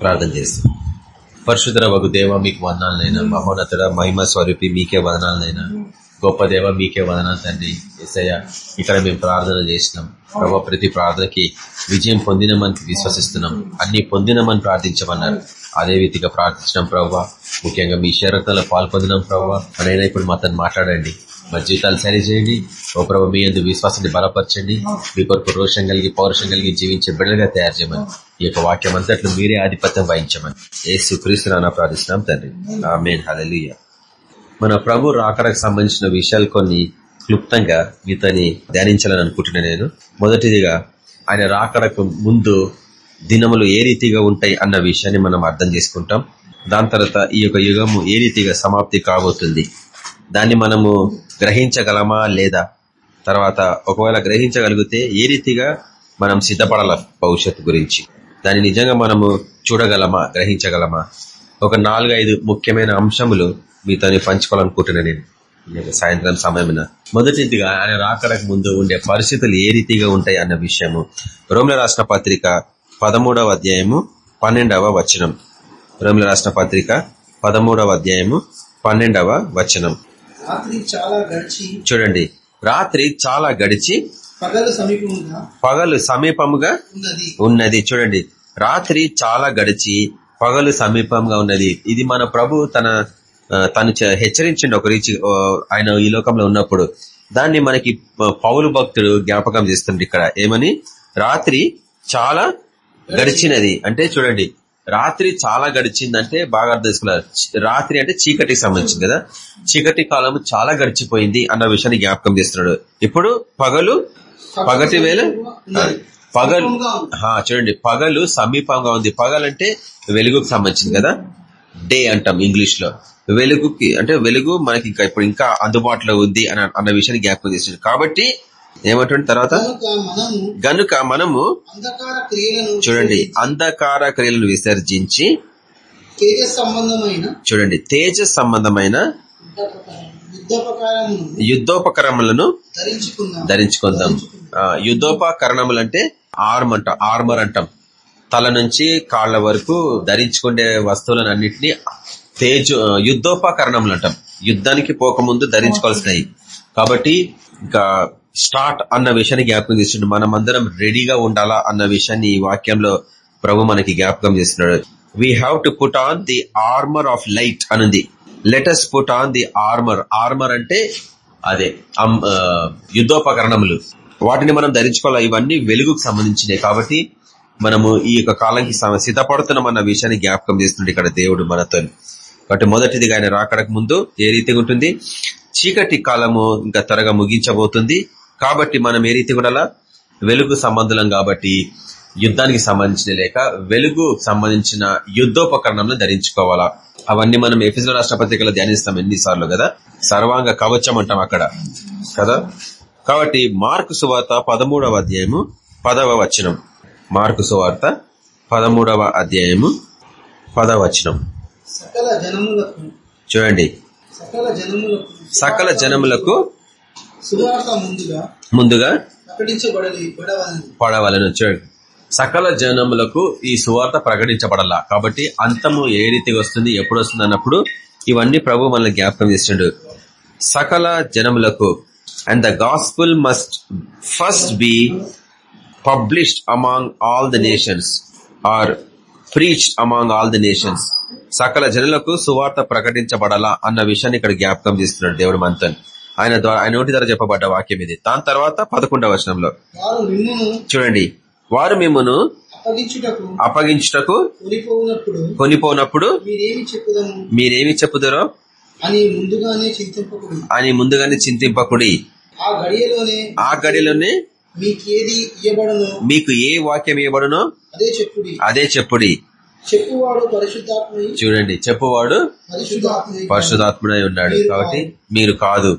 ప్రార్థన చేస్తాం. పరశుధర వగు దేవ మీకు వదనాలనైనా మహోన్నతుడ మహిమ స్వరూపి మీకే వదనాలనైనా గొప్ప దేవ మీకే వదనాలు తండ్రి. ఎసయ్య ఇక్కడ మేము ప్రార్థన చేసినాం. ప్రభావ ప్రతి ప్రార్థనకి విజయం పొందినమని విశ్వసిస్తున్నాం. అన్ని పొందినమని ప్రార్థించమన్నారు. అదే రీతిగా ప్రార్థించడం ప్రభావ ముఖ్యంగా మీ శరత్నంలో పాల్పొందినాం ప్రవ్వా అనైనా ఇప్పుడు మా తను మాట్లాడండి. మా జీవితాలు సరిచేయండి ఓ ప్రభు మీ అందు విశ్వాసాన్ని బలపరచండి. మీ కొరకు రోషం కలిగి పౌరుషం కలిగి జీవించే బిడ్డలుగా తయారు చేయమని ఈ యొక్క వాక్యం అంతట్లు మీరే ఆధిపత్యం వహించమని ఏసు క్రీస్తున్నా ప్రార్థిస్తున్నాం తండ్రి. ఆమెన్. హలలియ మన ప్రభు రాకడకు సంబంధించిన విషయాలు కొన్ని క్లుప్తంగా మీతోని ధ్యానించాలని అనుకుంటున్నా నేను. మొదటిదిగా ఆయన రాకడకు ముందు దినములు ఏ రీతిగా ఉంటాయి అన్న విషయాన్ని మనం అర్థం చేసుకుంటాం. దాని తర్వాత ఈ యొక్క యుగము ఏ రీతిగా సమాప్తి కాబోతుంది. దాన్ని మనము గ్రహించగలమా లేదా? తర్వాత ఒకవేళ గ్రహించగలిగితే ఏ రీతిగా మనం సిద్ధపడాల భవిష్యత్తు గురించి? దాన్ని నిజంగా మనము చూడగలమా గ్రహించగలమా? ఒక నాలుగైదు ముఖ్యమైన అంశములు మీతో పంచుకోవాలనుకుంటున్నా నేను. సాయంత్రం సమయమైన. మొదటిదిగా ఆయన రాకడకు ముందు ఉండే పరిస్థితులు ఏ రీతిగా ఉంటాయి అన్న విషయము. రోమిల రాష్ట్ర పత్రిక పదమూడవ అధ్యాయము పన్నెండవ వచనం. రోమిల రాష్ట్ర పత్రిక పదమూడవ అధ్యాయము పన్నెండవ వచనం. రాత్రి చాలా గడిచి చూడండి. రాత్రి చాలా గడిచి పగలు సమీపంగా పగలు సమీపముగా ఉన్నది. ఉన్నది. చూడండి. రాత్రి చాలా గడిచి పగలు సమీపంగా ఉన్నది. ఇది మన ప్రభు తన తను హెచ్చరించిండు ఒక రీచి ఆయన ఈ లోకంలో ఉన్నప్పుడు. దాన్ని మనకి పౌలు భక్తుడు జ్ఞాపకం చేస్తుండే ఇక్కడ. ఏమని? రాత్రి చాలా గడిచినది. అంటే చూడండి. రాత్రి చాలా గడిచిందంటే బాగా అర్థం చేసుకున్నారు. రాత్రి అంటే చీకటికి సంబంధించింది కదా. చీకటి కాలం చాలా గడిచిపోయింది అన్న విషయాన్ని జ్ఞాపకం చేస్తున్నాడు. ఇప్పుడు పగలు పగటి వేళ పగలు చూడండి. పగలు సమీపంగా ఉంది. పగలంటే వెలుగుకు సంబంధించింది కదా. డే అంటాం ఇంగ్లీష్లో వెలుగుకి అంటే వెలుగు మనకి ఇంకా ఇప్పుడు ఇంకా అందుబాటులో ఉంది అన్న అన్న విషయాన్ని జ్ఞాపకం చేస్తుంది కాబట్టి ఏమంటుంది తర్వాత? గనుక మనము చూడండి అంధకార క్రియలను విసర్జించి చూడండి తేజ సంబంధమైన యుద్ధోపకారమును యుద్ధోపకరణములను ధరించుకుందాం. యుద్ధోపకరణములు అంటే ఆర్మ్ అంట ఆర్మర్ అంటాం. తల నుంచి కాళ్ళ వరకు ధరించుకునే వస్తువులను అన్నింటినీ తేజు యుద్ధోపకరణములు అంటాం. యుద్ధానికి పోకముందు ధరించుకోవాల్సినవి. కాబట్టి ఇంకా స్టార్ట్ అన్న విషయాన్ని జ్ఞాపకం చేస్తుండే మనం అందరం రెడీగా ఉండాలా అన్న విషయాన్ని ఈ వాక్యంలో ప్రభు మనకి జ్ఞాపకం చేస్తున్నాడు. We have to put on the armour of light అనుంది. Let's put on the armour armour అంటే అదే అమ్, యుద్ధోపకరణములు. వాటిని మనం ధరించుకోవాలి? ఇవన్నీ వెలుగుకు సంబంధించినవి. కాబట్టి మనము ఈ యొక్క కాలంకి సిద్ధపడుతున్నాం అన్న విషయాన్ని జ్ఞాపకం చేస్తుండే ఇక్కడ దేవుడు మనతో. కాబట్టి మొదటిదిగా ఆయన రాకడకు ముందు ఏ రీతిగా ఉంటుంది? చీకటి కాలము ఇంకా త్వరగా ముగించబోతుంది. కాబట్టి మనం ఏ రీతి కూడా వెలుగు సంబంధులం కాబట్టి యుద్ధానికి సంబంధించిన లేక వెలుగు సంబంధించిన యుద్ధోపకరణంలో ధరించుకోవాలా? అవన్నీ మనం ఎఫిజో రాష్ట్ర పత్రికలో ధ్యానిస్తాం ఎన్నిసార్లు కదా? సర్వాంగ కవచం అంటాం అక్కడ. కదా? కాబట్టి మార్కు సువార్త పదమూడవ అధ్యాయము పదవ వచనం. మార్కు సువార్త పదమూడవ అధ్యాయము పదవ వచనం. చూడండి. సకల జనములకు సువార్త ముందుగా పడవలని చూడండి సకల జనములకు ఈ సువార్త ప్రకటించబడాల. కాబట్టి అంతము ఏ రీతిగా వస్తుంది ఎప్పుడు వస్తుంది అన్నప్పుడు ఇవన్నీ ప్రభు మనల్ని జ్ఞాపకం చేస్తుండు సకల జనములకు and the gospel must first be published among all the nations are preached among all the nations సకల జనులకు సువార్త ప్రకటించబడాలా అన్న విషయాన్ని ఇక్కడ జ్ఞాపకం చేస్తున్నాడు దేవుడు మనతో ఆయన ద్వారా ఆయన నోటి ద్వారా చెప్పబడ్డ వాక్యం ఇది. దాని తర్వాత పదకొండవ వచనంలో. చూడండి. వారు మిమ్మను అప్పగించుటకు కొనిపోనప్పుడు మీరేమి చెప్పుదరో అని ముందుగానే చింతింపకుడి. అని ముందుగానే చింతింపకుడి. ఆ గడిలోనే మీకు ఏ వాక్యం ఇవ్వబడునో అదే చెప్పుడి. చూడండి. చెప్పువాడు పరిశుధాత్ముడై ఉన్నాడు. కాబట్టి మీరు కాదు.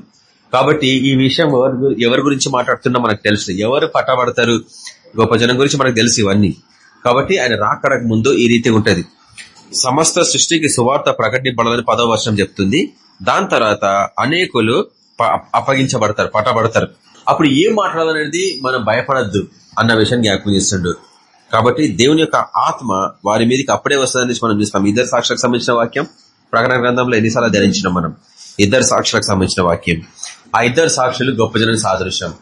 కాబట్టి ఈ విషయం ఎవరి ఎవరి గురించి మాట్లాడుతున్నా మనకు తెలుసు. ఎవరు పట్టబడతారు? గొప్ప జనం గురించి మనకు తెలుసు ఇవన్నీ. కాబట్టి ఆయన రాకడక ముందు ఈ రీతి ఉంటది. సమస్త సృష్టికి సువార్త ప్రకటింపడాలని పదవ వర్షం చెప్తుంది. దాని తర్వాత అనేకులు ప- అప్పగించబడతారు పట్టబడతారు. అప్పుడు ఏం మాట్లాడాలనేది మనం భయపడద్దు అన్న విషయాన్ని జ్ఞాపకం చేస్తుండ్రు కాబట్టి దేవుని యొక్క ఆత్మ వారి మీదకి అప్పుడే వస్తుందని మనం చూస్తాం. ఇద్దరు సాక్షులకు సంబంధించిన వాక్యం ప్రకటన గ్రంథంలో ఎన్నిసార్లు ధరించినాం మనం. ఇద్దరు సాక్షులకు సంబంధించిన వాక్యం. ఆ ఇద్దరు సాక్షులు గొప్ప జనం సాదృశ్యం.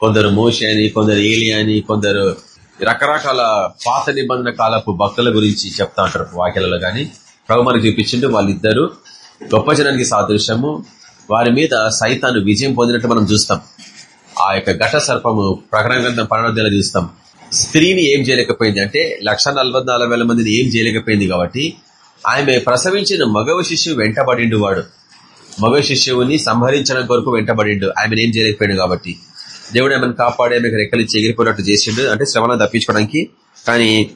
కొందరు మోషి అని కొందరు ఏలి అని కొందరు రకరకాల పాత నిబంధన కాలపు భక్తుల గురించి చెప్తా ఉంటారు వాక్యాలలో కానీ ప్రభు మనకు చూపించిండు వాళ్ళిద్దరు గొప్ప జనానికి సాదృశ్యము. వారి మీద సైతాను విజయం పొందినట్టు మనం చూస్తాం. ఆ యొక్క ఘట సర్పము ప్రకటన గ్రంథం పన్నెండు చూస్తాం. స్త్రీని ఏం చేయలేకపోయింది అంటే లక్ష మందిని ఏం చేయలేకపోయింది కాబట్టి ఆమె ప్రసవించిన మగవ శిష్యు వెంటబడిండు వాడు. మగ శిష్యువుని సంహరించడం కొరకు వెంటబడిండు. ఆమెను ఏం చేయలేకపోయాడు కాబట్టి. దేవుడు ఆమెను కాపాడి ఆమెకు రెక్కలు చెగిరిపోయినట్టు చేసిండు. అంటే శ్రమను తప్పించుకోవడానికి కానీ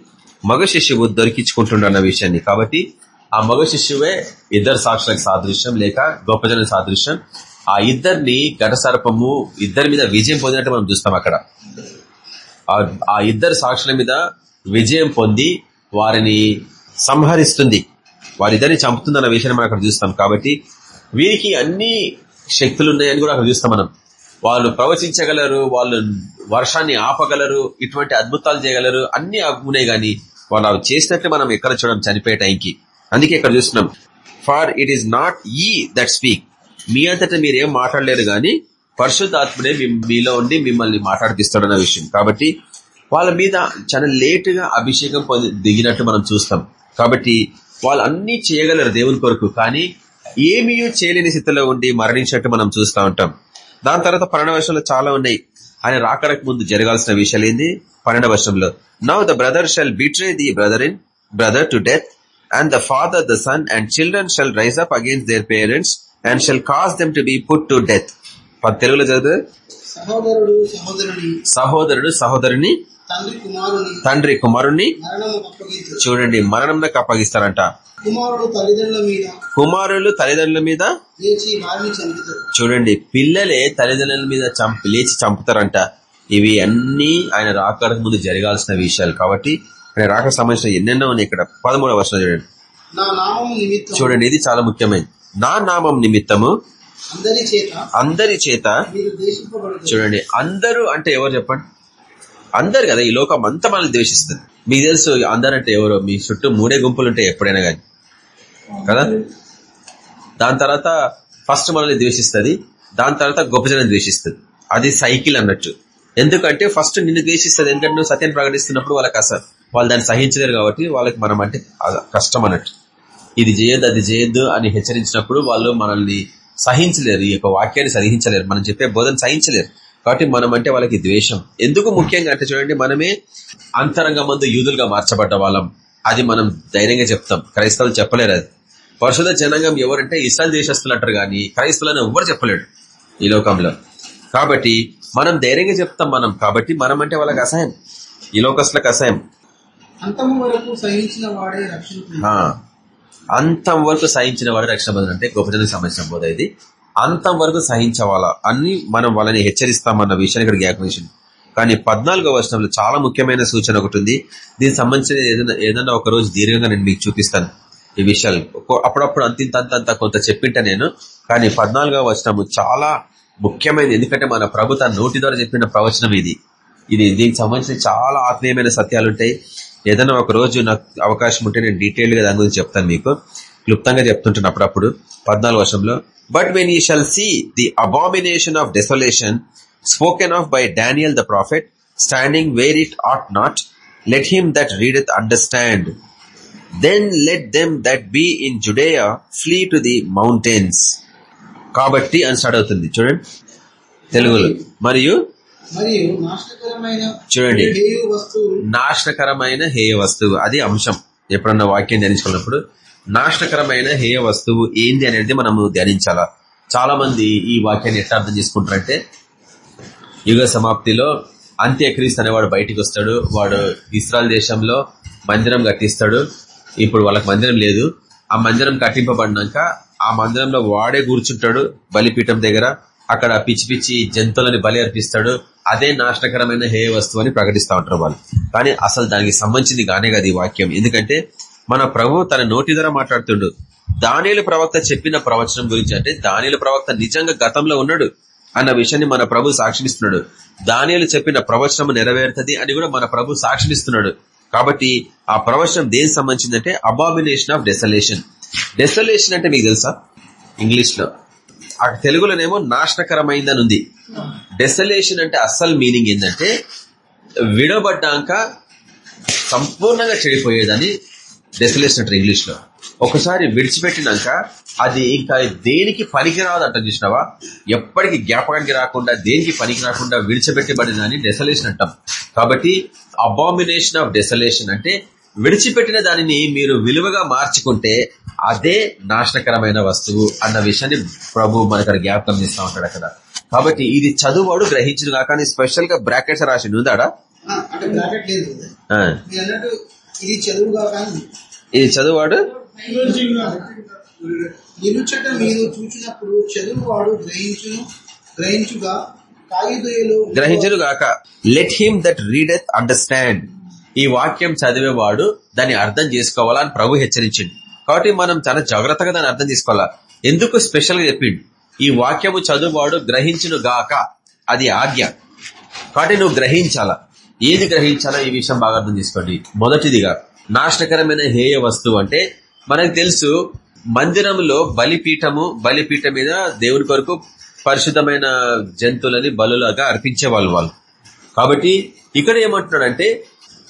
మగ శిష్యువు దొరికించుకుంటుండ అన్న విషయాన్ని. కాబట్టి ఆ మగ శిష్యువే ఇద్దరు సాక్షులకు సాదృశ్యం లేక గొప్ప జన సాదృశ్యం. ఆ ఇద్దరిని ఘటసర్పము ఇద్దరి మీద విజయం పొందినట్టు మనం చూస్తాం అక్కడ. ఆ ఇద్దరు సాక్షుల మీద విజయం పొంది వారిని సంహరిస్తుంది. వారిద్దరిని చంపుతుందన్న విషయాన్ని మనం అక్కడ చూస్తాం. కాబట్టి వీరికి అన్ని శక్తులు ఉన్నాయని కూడా అక్కడ చూస్తాం మనం. వాళ్ళు ప్రవచించగలరు వాళ్ళు వర్షాన్ని ఆపగలరు ఇటువంటి అద్భుతాలు చేయగలరు అన్ని ఉన్నాయి గాని వాళ్ళు అవి చేసినట్టు మనం ఎక్కడ చూడడం చనిపోయే టైంకి. అందుకే ఇక్కడ చూస్తున్నాం for it is not ye that speak. మీ అంతటా మీరేం మాట్లాడలేరు గాని పరిశుద్ధాత్మనే మీలో ఉండి మిమ్మల్ని మాట్లాడిపిస్తాడన్న విషయం. కాబట్టి వాళ్ళ మీద చాలా లేటుగా అభిషేకం పొంది దిగినట్టు మనం చూస్తాం. కాబట్టి వాళ్ళు అన్ని చేయగలరు దేవుని కొరకు. కానీ ఏమీ చేయలేని స్థితిలో ఉండి మరణించినట్టు మనం చూస్తూ ఉంటాం. దాని తర్వాత పన్నెండు వర్షంలో చాలా ఉన్నాయి. ఆయన రాకడకు ముందు జరగాల్సిన విషయాలు ఏంది? పన్నెండు వర్షంలో. Now the brother shall betray the brother in brother to death and the father the son and children shall rise up against their parents and shall cause them to be put to death తెలుగులో సహోదరుని. సహోదరుడు సహోదరుని తండ్రి కుమారుణ్ణి చూడండి మరణంలోకి అప్పగిస్తారంట. కుమారులు తల్లిదండ్రుల మీద చూడండి పిల్లలే తల్లిదండ్రుల మీద చంపి లేచి చంపుతారంట. ఇవి అన్ని ఆయన రాకడానికి ముందు జరగాల్సిన విషయాలు కాబట్టి ఆయన రాక సంబంధించిన ఎన్నెన్నో ఉన్నాయి ఇక్కడ. పదమూడవ వర్షం చూడండి. నా నామం నిమిత్తం చూడండి ఇది చాలా ముఖ్యమైనది. నా నామం నిమిత్తము. అందరి చేత చూడండి అందరూ అంటే ఎవరు చెప్పండి? అందరు కదా ఈ లోకం అంతా మనల్ని ద్వేషిస్తుంది. మీకు తెలుసు అందరంటే ఎవరో? మీ చుట్టూ మూడే గుంపులు ఉంటాయి ఎప్పుడైనా కానీ కదా? దాని తర్వాత ఫస్ట్ మనల్ని ద్వేషిస్తుంది దాని తర్వాత గొప్ప జనం ద్వేషిస్తుంది. అది సైకిల్ అన్నట్టు. ఎందుకంటే ఫస్ట్ నిన్ను ద్వేషిస్తుంది ఎందుకంటే నువ్వు సత్యం ప్రకటిస్తున్నప్పుడు వాళ్ళకి అసలు వాళ్ళు దాన్ని సహించలేరు కాబట్టి వాళ్ళకి మనం అంటే కష్టం అన్నట్టు. ఇది చేయొద్దు అది చేయొద్దు అని హెచ్చరించినప్పుడు వాళ్ళు మనల్ని సహించలేరు ఈ యొక్క వాక్యాన్ని సహించలేరు. మనం చెప్పే బోధన సహించలేరు. కాబట్టి మనం అంటే వాళ్ళకి ద్వేషం. ఎందుకు ముఖ్యంగా అంటే చూడండి మనమే అంతరంగ మందు యూదులుగా మార్చబడ్డ వాళ్ళం. అది మనం ధైర్యంగా చెప్తాం. క్రైస్తవులు చెప్పలేరు అది. పరిశుధ జనాంగం ఎవరంటే ఇస్రాయల్ దేశస్తులు అంటారు కానీ క్రైస్తవులను ఎవ్వరు చెప్పలేడు ఈ లోకంలో. కాబట్టి మనం ధైర్యంగా చెప్తాం మనం. కాబట్టి మనం అంటే వాళ్ళకి అసహాయం. ఈ లోకస్తులకు అసహాయం. అంతము వరకు సహించిన వాడే రక్షణ అంతం వరకు సహించిన వాడు రక్షణ అంటే గొప్ప జనానికి సంబంధించిన బోధ ఇది. అంతం వరకు సహించవాలా. అని మనం వాళ్ళని హెచ్చరిస్తామన్న విషయాన్ని ఇక్కడ జ్ఞాపకం కానీ పద్నాలుగో వర్షంలో చాలా ముఖ్యమైన సూచన ఒకటి ఉంది. దీనికి సంబంధించిన ఏదైనా ఏదైనా ఒక రోజు దీర్ఘంగా నేను మీకు చూపిస్తాను ఈ విషయాలు. ఒక్కో- అప్పుడప్పుడు అంతింత అంత కొంత చెప్పింట నేను. కానీ పద్నాలుగో వచనము చాలా ముఖ్యమైనది. ఎందుకంటే మన ప్రభు తన నోటి ద్వారా చెప్పిన ప్రవచనం ఇది. ఇది దీనికి సంబంధించిన చాలా ఆత్మీయమైన సత్యాలు ఉంటాయి. ఏదైనా ఒక రోజు నాకు అవకాశం ఉంటే నేను డీటెయిల్గా దాని గురించి చెప్తాను మీకు. క్లుప్తంగా చెప్తుంటాను అప్పుడప్పుడు పద్నాలుగు వర్షంలో. But when you shall see the abomination of desolation spoken of by Daniel the prophet standing where it ought not let him that readeth understand then let them that be in Judaea flee to the mountains కాబట్టి అని start అవుతుంది. చూడండి. తెలుగులో. మరియు? చూడండి. నాశనకరమైన హేయ వస్తువు. అది అంశం. ఎప్పుడన్నా వాక్యం ధ్యానించుకున్నప్పుడు. నాశనకరమైన హేయ వస్తువు ఏంది అనేది మనము ధ్యానించాలా? చాలా మంది ఈ వాక్యాన్ని ఎట్లా అర్థం చేసుకుంటారంటే యుగ సమాప్తిలో అంత్యక్రీస్తు అనేవాడు బయటికి వస్తాడు వాడు ఇస్రాయల్ దేశంలో మందిరం కట్టిస్తాడు ఇప్పుడు వాళ్ళకి మందిరం లేదు. ఆ మందిరం కట్టింపబడినాక ఆ మందిరంలో వాడే కూర్చుంటాడు బలిపీఠం దగ్గర అక్కడ పిచ్చి పిచ్చి జంతువులని బలి అర్పిస్తాడు. అదే నాశనకరమైన హేయ వస్తువు అని ప్రకటిస్తూ ఉంటారు వాళ్ళు. కానీ అసలు దానికి సంబంధించింది కానే కాదు ఈ వాక్యం. ఎందుకంటే మన ప్రభు తన నోటి ద్వారా మాట్లాడుతుండు. దానిలు ప్రవక్త చెప్పిన ప్రవచనం గురించి అంటే దానిల ప్రవక్త నిజంగా గతంలో ఉన్నాడు అన్న విషయాన్ని మన ప్రభు సాక్షిస్తున్నాడు దానిలు చెప్పిన ప్రవచనం నెరవేరుతుంది అని కూడా మన ప్రభు సాక్షిస్తున్నాడు కాబట్టి ఆ ప్రవచనం దేనికి సంబంధించిందంటే అబామినేషన్ ఆఫ్ డెసలేషన్ డెసలేషన్ అంటే మీకు తెలుసా? ఇంగ్లీష్లో తెలుగులోనేమో నాశనకరమైందని ఉంది. డెసలేషన్ అంటే అస్సలు మీనింగ్ ఏంటంటే విడబడ్డాక సంపూర్ణంగా చెడిపోయేదని డెసలేషన్ అంటారు ఇంగ్లీష్లో. ఒకసారి విడిచిపెట్టినాక అది ఇంకా దేనికి పనికిరాదు అంటాం చూసినావా? ఎప్పటికి జ్ఞాపకానికి రాకుండా దేనికి పనికి రాకుండా విడిచిపెట్టబడినని డెసలేషన్ అంటాం. కాబట్టి అబామినేషన్ ఆఫ్ డెసలేషన్ అంటే విడిచిపెట్టిన దానిని మీరు విలువగా మార్చుకుంటే అదే నాశనకరమైన వస్తువు అన్న విషయాన్ని ప్రభు మనకు జ్ఞాపకం చేస్తా ఉంటాడు అక్కడ. కాబట్టి ఇది చదువువాడు గ్రహించిన కాక స్పెషల్గా బ్రాకెట్స్ రాసి ఉందాడా? ఇది చదువుగా కానీ ఇది చదువువాడు? నిరుచట మీరు చూచినప్పుడు చదువువాడు గ్రహించును గ్రహించుగా కాగిదయలు గ్రహించను గాక let him that readeth understand ఈ వాక్యం చదివేవాడు దాన్ని అర్థం చేసుకోవాలని ప్రభు హెచ్చరించింది కాబట్టి మనం చాలా జాగ్రత్తగా దాన్ని అర్థం చేసుకోవాలా? ఎందుకు స్పెషల్గా చెప్పిండు? ఈ వాక్యము చదువువాడు గ్రహించును గాక అది ఆజ్ఞ. కాబట్టి నువ్వు గ్రహించాలా? ఏది గ్రహించాలో ఈ విషయం బాగా అర్థం చేసుకోండి. మొదటిదిగా నాశనకరమైన హేయ వస్తువు అంటే మనకు తెలుసు మందిరంలో బలిపీఠము బలిపీఠం మీద దేవుని కొరకు పరిశుద్ధమైన జంతువులని బలులాగా అర్పించే వాళ్ళు. వాళ్ళు కాబట్టి ఇక్కడ ఏమంటున్నాడంటే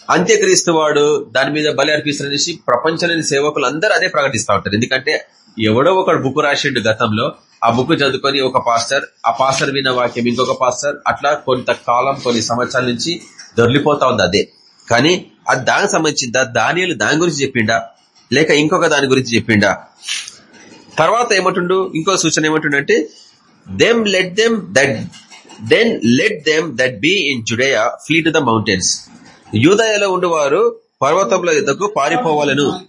అంత్యక్రీస్తు వాడు దాని మీద బలి అర్పిస్తారనేసి ప్రపంచంలోని సేవకులు అందరూ అదే ప్రకటిస్తూ ఉంటారు. ఎందుకంటే ఎవడో ఒకడు బుక్ రాసిండు గతంలో ఆ బుక్ చదువుకొని ఒక పాస్టర్ ఆ పాస్టర్ విన్న వాక్యం ఇంకొక పాస్టర్ అట్లా కొంతకాలం కొన్ని సంవత్సరాల నుంచి దొరికిపోతా ఉంది అదే. కానీ అది దానికి సంబంధించిందా? దానియలు దాని గురించి చెప్పిండా? లేక ఇంకొక దాని గురించి చెప్పిండా? తర్వాత ఏమంటుండు? ఇంకో సూచన ఏమంటుండంటే them let them that then let them that be in Judaea flee to the mountains యూదయలో ఉండేవారు పర్వతంలో యుద్ధకు పారిపోవాలను.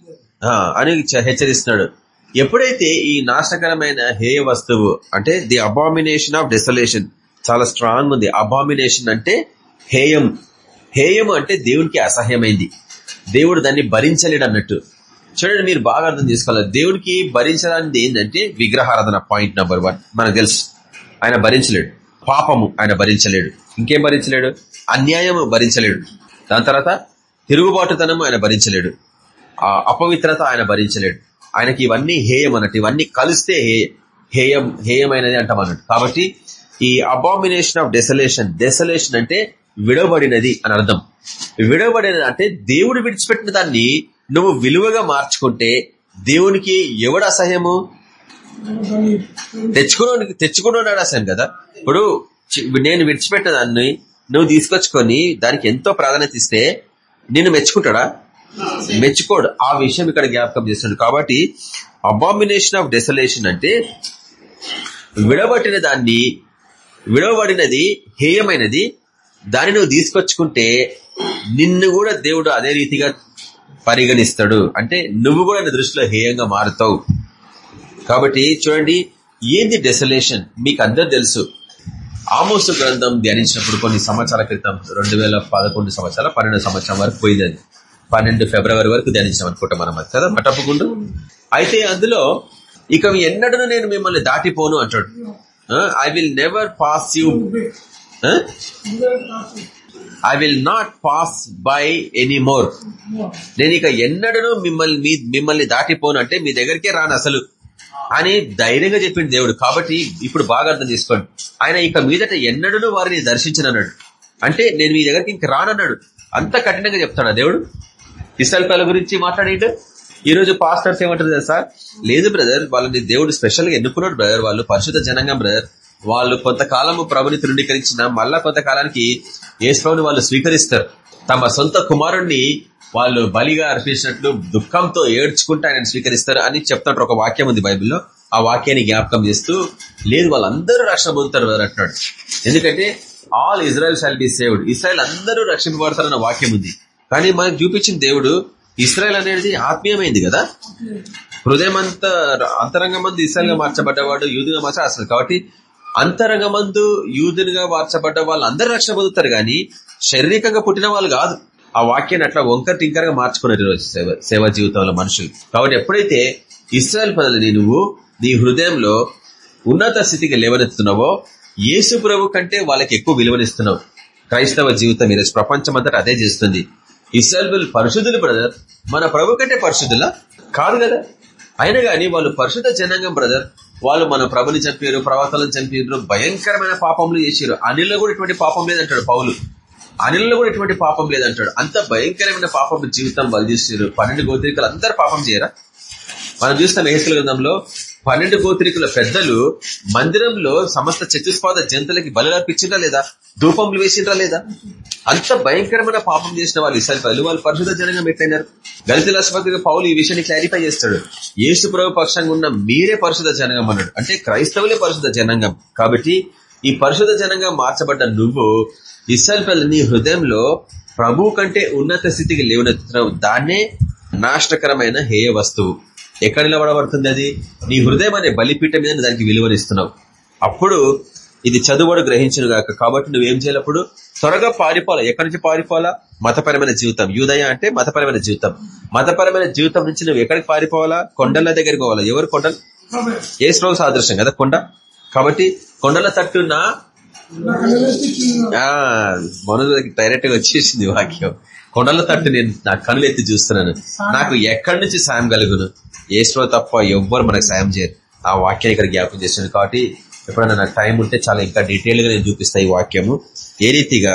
అని హెచ్చరిస్తున్నాడు. ఎప్పుడైతే ఈ నాశనకరమైన హేయ వస్తువు అంటే ది అబామినేషన్ ఆఫ్ డెసలేషన్ చాలా స్ట్రాంగ్ ఉంది. అబామినేషన్ అంటే హేయం. హేయము అంటే దేవునికి అసహ్యమైంది. దేవుడు దాన్ని భరించలేడు అన్నట్టు చూడండి మీరు బాగా అర్థం చేసుకోవాలి. దేవుడికి భరించడానికి ఏంటంటే విగ్రహారాధన పాయింట్ నెంబర్ వన్ మనకు తెలుసు. ఆయన భరించలేడు. పాపము ఆయన భరించలేడు. ఇంకేం భరించలేడు? అన్యాయము భరించలేడు. దాని తర్వాత తిరుగుబాటుతనము ఆయన భరించలేడు. ఆ అపవిత్రత ఆయన భరించలేడు. ఆయనకి ఇవన్నీ హేయం అన్నట్టు. ఇవన్నీ కలిస్తే హే- హేయం హేయమైనది అంటాం అన్నట్టు. కాబట్టి ఈ అబామినేషన్ ఆఫ్ డెసలేషన్ డెసలేషన్ అంటే విడవబడినది అని అర్థం. విడవబడినది అంటే దేవుడు విడిచిపెట్టిన దాన్ని నువ్వు విలువగా మార్చుకుంటే దేవునికి ఎవడు అసహ్యము? తెచ్చుకున్న తెచ్చుకున్నాడు అసహ్యం కదా? ఇప్పుడు నేను విడిచిపెట్టిన దాన్ని నువ్వు తీసుకొచ్చుకొని దానికి ఎంతో ప్రాధాన్యత ఇస్తే నిన్ను మెచ్చుకుంటాడా? మెచ్చుకోడు. ఆ విషయం ఇక్కడ జ్ఞాపకం చేస్తున్నాడు. కాబట్టి అబామినేషన్ ఆఫ్ డెసలేషన్ అంటే విడబట్టిన దాన్ని విడవబడినది హేయమైనది దాన్ని నువ్వు తీసుకొచ్చుకుంటే నిన్ను కూడా దేవుడు అదే రీతిగా పరిగణిస్తాడు. అంటే నువ్వు కూడా నీ దృష్టిలో హేయంగా మారుతావు. కాబట్టి చూడండి ఏంది డెసలేషన్ మీకు అందరు తెలుసు. ఆమోసు గ్రంథం ధ్యానించినప్పుడు కొన్ని సంవత్సరాల క్రితం రెండు వేల పదకొండు సంవత్సరాల పన్నెండు సంవత్సరం వరకు పోయింది అది పన్నెండు ఫిబ్రవరి వరకు ధ్యానించాం అనుకుంటాం మనం కదా? మటప్పకుండా అయితే అందులో ఇక ఎన్నడూ నేను మిమ్మల్ని దాటిపోను అంటాడు. I will never pass you I will not pass by any more నేను ఇక ఎన్నడూ మిమ్మల్ని మిమ్మల్ని దాటిపోను అంటే మీ దగ్గరికే రాను అసలు. అని ధైర్యంగా చెప్పిండు దేవుడు. కాబట్టి ఇప్పుడు బాగా అర్థం చేసుకోండి. ఆయన ఇక మీదట ఎన్నడూ వారిని దర్శించనన్నాడు. అంటే నేను మీ దగ్గరికి ఇంక రానన్నాడు. అంత కఠినంగా చెప్తాడా దేవుడు? ఇసల్ పిల్లల గురించి మాట్లాడేట ఈ రోజు పాస్టర్స్ ఏమంటారు తెలుసా? లేదు బ్రదర్ వాళ్ళని దేవుడు స్పెషల్గా ఎన్నుకున్నాడు బ్రదర్. వాళ్ళు పరిశుద్ధ జనంగా బ్రదర్. వాళ్ళు కొంతకాలము ప్రభుని తృణీకరించిన మళ్ళా కొంతకాలానికి యేసుప్రభుని వాళ్ళు స్వీకరిస్తారు. తమ సొంత కుమారుణ్ణి వాళ్ళు బలిగా అర్పించినట్లు దుఃఖంతో ఏడ్చుకుంటూ ఆయన స్వీకరిస్తారు అని చెప్తాడు ఒక వాక్యం ఉంది బైబిల్లో. ఆ వాక్యాన్ని జ్ఞాపకం చేస్తూ లేదు వాళ్ళందరూ రక్షణ పొందుతారు అంటున్నాడు. ఎందుకంటే all Israel shall be saved. Israel అందరూ రక్షింపబడతారన్న వాక్యం ఉంది. కానీ మనకు చూపించిన దేవుడు ఇస్రాయల్ అనేది ఆత్మీయమైంది కదా? హృదయం అంతా అంతరంగమందు ఇస్రాయల్గా మార్చబడ్డవాడు యూదుగా అసలు. కాబట్టి అంతరంగమందు యూదునిగా మార్చబడ్డ వాళ్ళు అందరూ రక్షణ పొందుతారు కానీ శారీరకంగా పుట్టిన వాళ్ళు కాదు. ఆ వాక్యాన్ని అట్లా వంకర టింకరగా మార్చుకున్నారు ఈరోజు సేవ సేవా జీవితంలో మనుషులు. కాబట్టి ఎప్పుడైతే ఇస్రాయల్ పదవిని నువ్వు నీ హృదయంలో ఉన్నత స్థితికి లేవనెత్తున్నావో యేసు ప్రభు కంటే వాళ్ళకి ఎక్కువ విలువనిస్తున్నావు. క్రైస్తవ జీవితం ఈరోజు ప్రపంచం అంతటా అదే చేస్తుంది. ఇస్రాయల్ పరిశుద్ధులు బ్రదర్. మన ప్రభు కంటే పరిశుద్ధులా? కాదు కదా. అయినా కానీ వాళ్ళు పరిశుద్ధ జనాంగం బ్రదర్. వాళ్ళు మన ప్రభుని చంపారు ప్రవక్తలను చంపారు భయంకరమైన పాపంలో చేశారు అనిల్లో కూడా ఇటువంటి పాపం లేదంటాడు పౌలు. అనిల్లో కూడా ఇటువంటి పాపం లేదంటాడు. అంత భయంకరమైన పాపం జీవితం వాళ్ళు చేశారు పన్నెండు గోత్రికలు అందరు పాపం చేయరా? మనం చూస్తాం ఏసుల గ్రంథంలో పన్నెండు గోత్రికుల పెద్దలు మందిరంలో సమస్త చతుస్పాద జంతువులకి బలులర్పించిందా లేదా? ధూపంలు వేసిండ్రా లేదా? అంత భయంకరమైన పాపం చేసిన వాళ్ళు ఇసారి పనులు వాళ్ళు పరిశుద్ధ జనంగా ఎట్లయినారు? గలిత రాష్ట్రపతిగా పౌలు ఈ విషయాన్ని క్లారిఫై చేస్తాడు. యేసు ప్రభు పక్షంగా ఉన్న మీరే పరిశుద్ధ జనంగం అన్నాడు అంటే క్రైస్తవులే పరిశుద్ధ జనంగం. కాబట్టి ఈ పరిశుద్ధ జనంగా మార్చబడ్డ నువ్వు ఇస్రాయల్ నీ హృదయంలో ప్రభు కంటే ఉన్నత స్థితికి లేవనెత్తున్నావు దాన్నే నాశనకరమైన హేయ వస్తువు. ఎక్కడ నిలబడబడుతుంది అది? నీ హృదయం అనే బలిపీఠం మీద దానికి విలువనిస్తున్నావు. అప్పుడు ఇది చదువుడు గ్రహించను గాక. కాబట్టి నువ్వేం చేయాలప్పుడు త్వరగా పారిపోవాలా? ఎక్కడి నుంచి పారిపోవాలా? మతపరమైన జీవితం. యూదయ అంటే మతపరమైన జీవితం. మతపరమైన జీవితం నుంచి నువ్వు ఎక్కడికి పారిపోవాలా? కొండల దగ్గరికి పోవాలా? ఎవరు కొండలు ఏ స్లో సాదృశ్యం కదా కొండ? కాబట్టి కొండల తట్టున మనోజుకి డైరెక్ట్గా వచ్చేసింది వాక్యం. కొండల తట్టు నేను నా కనులెత్తి చూస్తున్నాను. నాకు ఎక్కడి నుంచి సాయం కలుగును? ఏస్లో తప్ప ఎవ్వరు మనకు సాయం చేయరు. ఆ వాక్యాన్ని ఇక్కడ జ్ఞాపం చేస్తుంది కాబట్టి ఎప్పుడైనా నాకు టైం ఉంటే చాలా ఇంకా డీటెయిల్గా నేను చూపిస్తా ఈ వాక్యము. ఏ రీతిగా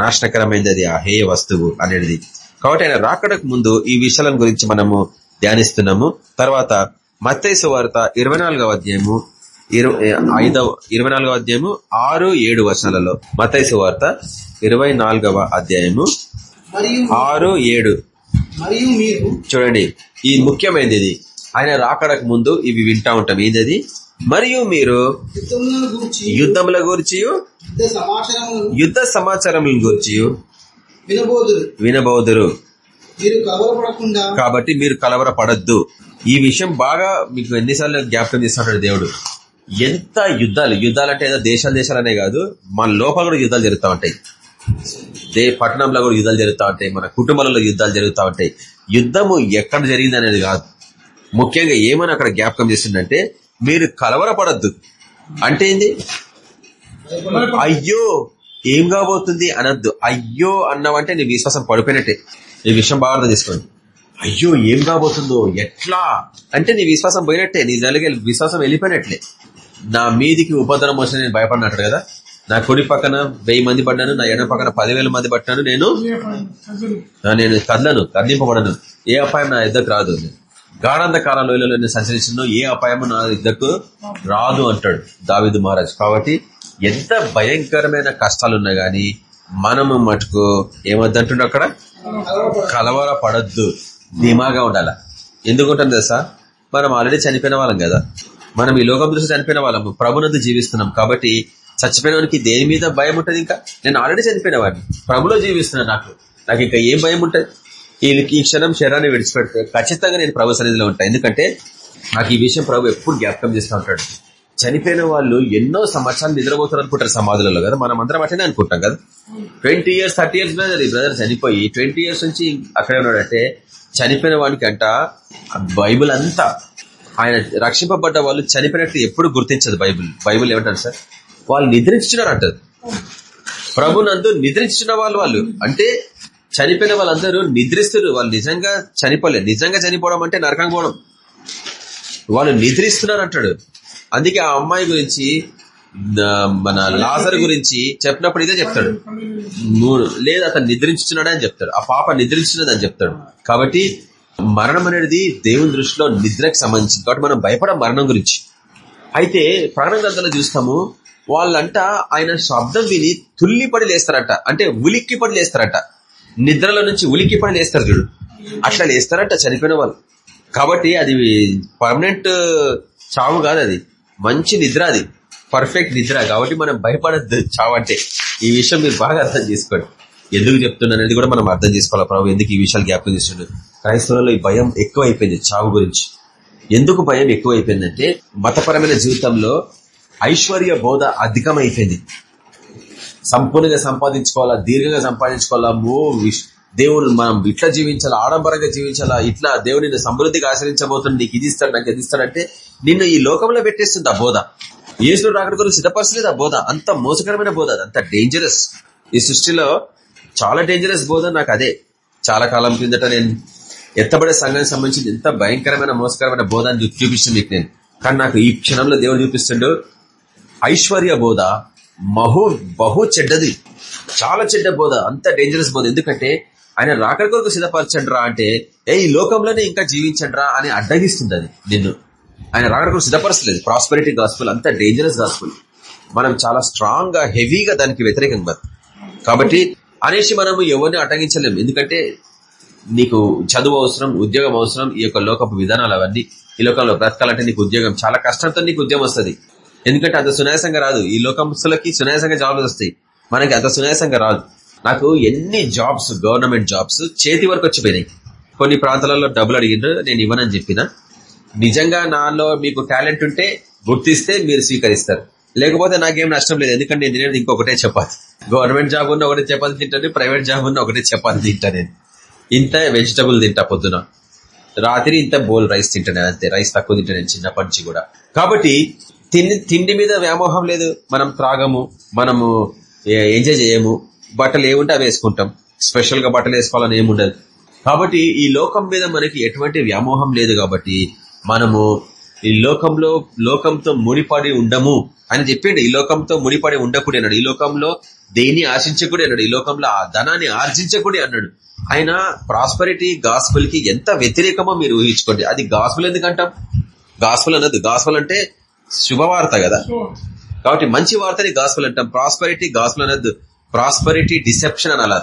నాశనకరమైనది అది ఆ హేయ వస్తువు అనేది కాబట్టి ఆయన రాకడకు ముందు ఈ విషయాల గురించి మనము ధ్యానిస్తున్నాము. తర్వాత మత్తైసు వార్త ఇరవై నాలుగవ అధ్యాయము ఐదవ ఇరవై నాలుగవ అధ్యాయము ఆరు ఏడు వర్షాలలో మతైసు వార్త ఇరవై నాలుగవ అధ్యాయము ఆరు ఏడు. చూడండి ఈ ముఖ్యమైనది ఆయన రాకడకు ముందు ఇవి వింటా ఉంటాం. ఏంటది మరియు మీరు యుద్ధముల గురించి యుద్ధ సమాచారములను యుద్ధ సమాచారం గురించి వినబోదురు. కాబట్టి మీరు కలవర పడద్దు ఈ విషయం బాగా మీకు ఎన్నిసార్లు జ్ఞాపకం చేస్తున్నాడు దేవుడు. ఎంత యుద్ధాలు యుద్ధాలు అంటే ఏదో దేశాలు దేశాలనే కాదు మన లోపల కూడా యుద్ధాలు జరుగుతూ ఉంటాయి. దే పట్టణంలో కూడా యుద్ధాలు జరుగుతూ ఉంటాయి మన కుటుంబాలలో యుద్ధాలు జరుగుతూ ఉంటాయి. యుద్ధము ఎక్కడ జరిగింది అనేది కాదు. ముఖ్యంగా ఏమని అక్కడ జ్ఞాపకం చేసిందంటే మీరు కలవరపడద్దు. అంటే ఏంది? అయ్యో ఏం కాబోతుంది అనొద్దు. అయ్యో అన్నావంటే నీ విశ్వాసం పడిపోయినట్టే. నీ విషయం బాగా అర్థం చేసుకోండి. అయ్యో ఏం కాబోతుందో ఎట్లా? అంటే నీ విశ్వాసం పోయినట్టే. నీ జరిగే విశ్వాసం వెళ్ళిపోయినట్లే. నా మీదికి ఉపద్రవం వచ్చిన నేను భయపడినట్టు కదా? నా కుడి పక్కన వెయ్యి మంది పడ్డాను నా ఎడ పక్కన పదివేల మంది పట్టాను నేను? నేను కదలను కదిలింపబడను. ఏ అపాయం నా ఇద్దరికి రాదు? గాఢంధ కాలంలో నేను సంచరించిన ఏ అపాయము నా ఇద్దకు రాదు అంటాడు దావిదు మహారాజ్. కాబట్టి ఎంత భయంకరమైన కష్టాలున్నా గాని మనము మటుకు ఏమొద్దంటుండే అక్కడ? కలవర పడద్దు ధీమాగా ఉండాల. ఎందుకుంటాం తెలుసా? మనం ఆల్రెడీ చనిపోయిన వాళ్ళం కదా. మనం ఈ లోకం దృష్టి చనిపోయిన వాళ్ళము ప్రభునందు జీవిస్తున్నాం. కాబట్టి చచ్చిపోయినవానికి దేని మీద భయం ఉంటుంది ఇంకా? నేను ఆల్రెడీ చనిపోయిన వాడిని. ప్రభులో జీవిస్తున్నాను నాకు. నాకు ఇంకా ఏం భయం ఉంటుంది? ఈ ఈ క్షణం శరీరాన్ని విడిచిపెడితే ఖచ్చితంగా నేను ప్రభు సన్నిధిలో ఉంటాను ఎందుకంటే నాకు ఈ విషయం ప్రభు ఎప్పుడు జ్ఞాపకం చేస్తూ ఉంటాడు. చనిపోయిన వాళ్ళు ఎన్నో సంవత్సరాలు నిద్రపోతారు అనుకుంటారు సమాధులలో కదా. మనం అందరం అట్లనే అనుకుంటాం కదా. Twenty years thirty years brother ఈ బ్రదర్ చనిపోయి ట్వంటీ ఇయర్స్ నుంచి అక్కడే ఉన్నాడంటే చనిపోయిన వానికి అంట బైబుల్ బైబిల్ అంతా ఆయన రక్షింపబడ్డ వాళ్ళు చనిపోయినట్టు ఎప్పుడు గుర్తించదు బైబిల్. బైబిల్ ఏమంటారు సార్? వాళ్ళు నిద్రించున్నారు అంటారు ప్రభునందు నిద్రించిన వాళ్ళు వాళ్ళు. అంటే చనిపోయిన వాళ్ళందరూ నిద్రిస్తున్నారు. వాళ్ళు నిజంగా చనిపోలేదు నిజంగా చనిపోవడం అంటే నరకం పోవడం. వాళ్ళు నిద్రిస్తున్నారు అంటాడు. అందుకే ఆ అమ్మాయి గురించి మన లాజర్ గురించి చెప్పినప్పుడు ఇదే చెప్తాడు. మూడు లేదు అతను నిద్రించుతున్నాడు అని చెప్తాడు. ఆ పాప నిద్రించున్నది అని చెప్తాడు. కాబట్టి మరణం అనేది దేవుని దృష్టిలో నిద్రకు సంబంధించింది. కాబట్టి మనం భయపడ మరణం గురించి. అయితే ప్రాణ గ్రంథంలో చూస్తాము వాళ్ళంట ఆయన శబ్దం విని తుల్లిపడి లేస్తారట. అంటే ఉలిక్కి పడి లేస్తారట. నిద్రలో నుంచి ఉలిక్కి పని వేస్తారు చూడు. అట్లా వేస్తారంట చనిపోయిన వాళ్ళు. కాబట్టి అది పర్మనెంట్ చావు కాదు అది. మంచి నిద్ర అది. పర్ఫెక్ట్ నిద్ర. కాబట్టి మనం భయపడద్దు చావంటే ఈ విషయం మీరు బాగా అర్థం చేసుకోండి. ఎందుకు చెప్తున్నా అనేది కూడా మనం అర్థం చేసుకోవాలి? ప్రభు ఎందుకు ఈ విషయాలు జ్ఞాపకం చేస్తుండే? క్రైస్తవులలో ఈ భయం ఎక్కువ అయిపోయింది చావు గురించి. ఎందుకు భయం ఎక్కువ అయిపోయిందంటే మతపరమైన జీవితంలో ఐశ్వర్య బోధ అధికమైపోయింది. సంపూర్ణంగా సంపాదించుకోవాలా దీర్ఘంగా సంపాదించుకోవాలా మో విష్- దేవుడు మనం ఇట్లా జీవించాలా ఆడంబరంగా జీవించాలా ఇట్లా దేవుడు నిన్ను సమృద్ధిగా ఆశ్రయించబోతుంది నీకు ఇది ఇస్తాడు నాకు ఇది ఇస్తాడంటే నిన్ను ఈ లోకంలో పెట్టేస్తుంది ఆ బోధ. ఏసుడు రాకడ గురించి సిద్ధపరచలేదు ఆ బోధ. అంత మోసకరమైన బోధ అంత డేంజరస్ ఈ సృష్టిలో చాలా డేంజరస్ బోధ నాకు అదే. చాలా కాలం కిందట నేను ఎత్తబడే సంఘానికి సంబంధించి ఎంత భయంకరమైన మోసకరమైన బోధ అని చూపిస్తుంది మీకు నేను. కానీ నాకు ఈ క్షణంలో దేవుడు చూపిస్తుండడు ఐశ్వర్య బోధ మహు బహు చెడ్డది. చాలా చెడ్డ బోధ అంత డేంజరస్ బోధ. ఎందుకంటే ఆయన రాకడ కొరకు సిద్ధపరచండ్రా అంటే ఏ ఈ లోకంలోనే ఇంకా జీవించండ్రా అని అడ్డగిస్తుంది అది నిన్ను. ఆయన రాకడ కొరకు సిద్ధపరచలేదు ప్రాస్పరిటీ గాస్పుల్ అంత డేంజరస్ గాస్పుల్ మనం చాలా స్ట్రాంగ్గా హెవీగా దానికి వ్యతిరేకంగా కాబట్టి అనేసి మనము ఎవరిని అడ్డగించలేము. ఎందుకంటే నీకు చదువు అవసరం ఉద్యోగం అవసరం ఈ యొక్క లోకపు విధానాలు అవన్నీ ఈ లోకంలో బ్రతకాలంటే నీకు ఉద్యోగం చాలా కష్టంతో నీకు ఉద్యోగం వస్తుంది. ఎందుకంటే అంత సునాయాసంగా రాదు. ఈ లోకంస్తులకి సునాయాసంగా జాబ్లు వస్తాయి. మనకి అంత సునాయాసంగా రాదు. నాకు ఎన్ని జాబ్స్ గవర్నమెంట్ జాబ్స్ చేతి వరకు వచ్చిపోయినాయి. కొన్ని ప్రాంతాలలో డబ్బులు అడిగిండ్రు నేను ఇవ్వనని చెప్పిన. నిజంగా నాలో మీకు టాలెంట్ ఉంటే గుర్తిస్తే మీరు స్వీకరిస్తారు. లేకపోతే నాకేం నష్టం లేదు. ఎందుకంటే నేను తినేది ఇంకొకటే చపాతి గవర్నమెంట్ జాబ్ ఉన్న ఒకటే చపాతి తింటాను ప్రైవేట్ జాబ్ ఉన్న ఒకటే చపాతి తింటా నేను. ఇంత వెజిటబుల్ తింటా పొద్దున. రాత్రి ఇంత బోల్ రైస్ తింటాను అంతే. రైస్ తక్కువ తింటాను చిన్నప్పటి నుంచి కూడా. కాబట్టి తిండి తిండి మీద వ్యామోహం లేదు. మనం త్రాగము మనము ఎంజాయ్ చేయము. బట్టలు ఏముంటే అవి వేసుకుంటాం. స్పెషల్గా బట్టలు వేసుకోవాలని ఏముండదు కాబట్టి ఈ లోకం మీద మనకి ఎటువంటి వ్యామోహం లేదు కాబట్టి మనము ఈ లోకంలో లోకంతో ముడిపడి ఉండము అని చెప్పిండు. ఈ లోకంతో ముడిపడి ఉండకూడే అన్నాడు. ఈ లోకంలో దేన్ని ఆశించకూడే అన్నాడు. ఈ లోకంలో ఆ ధనాన్ని ఆర్జించకూడే అన్నాడు. ఆయన ప్రాస్పరిటీ గాస్పుల్కి ఎంత వ్యతిరేకమో మీరు ఊహించుకోండి. అది గాస్పుల్ ఎందుకంటాం? గాస్పుల్ అన్నది. గాస్పుల్ అంటే శుభవార్త కదా? కాబట్టి మంచి వార్తని గాస్పుల్ అంటాం. ప్రాస్పరిటీ గాస్పుల్ అనేది ప్రాస్పరిటీ డిసెప్షన్ అనాల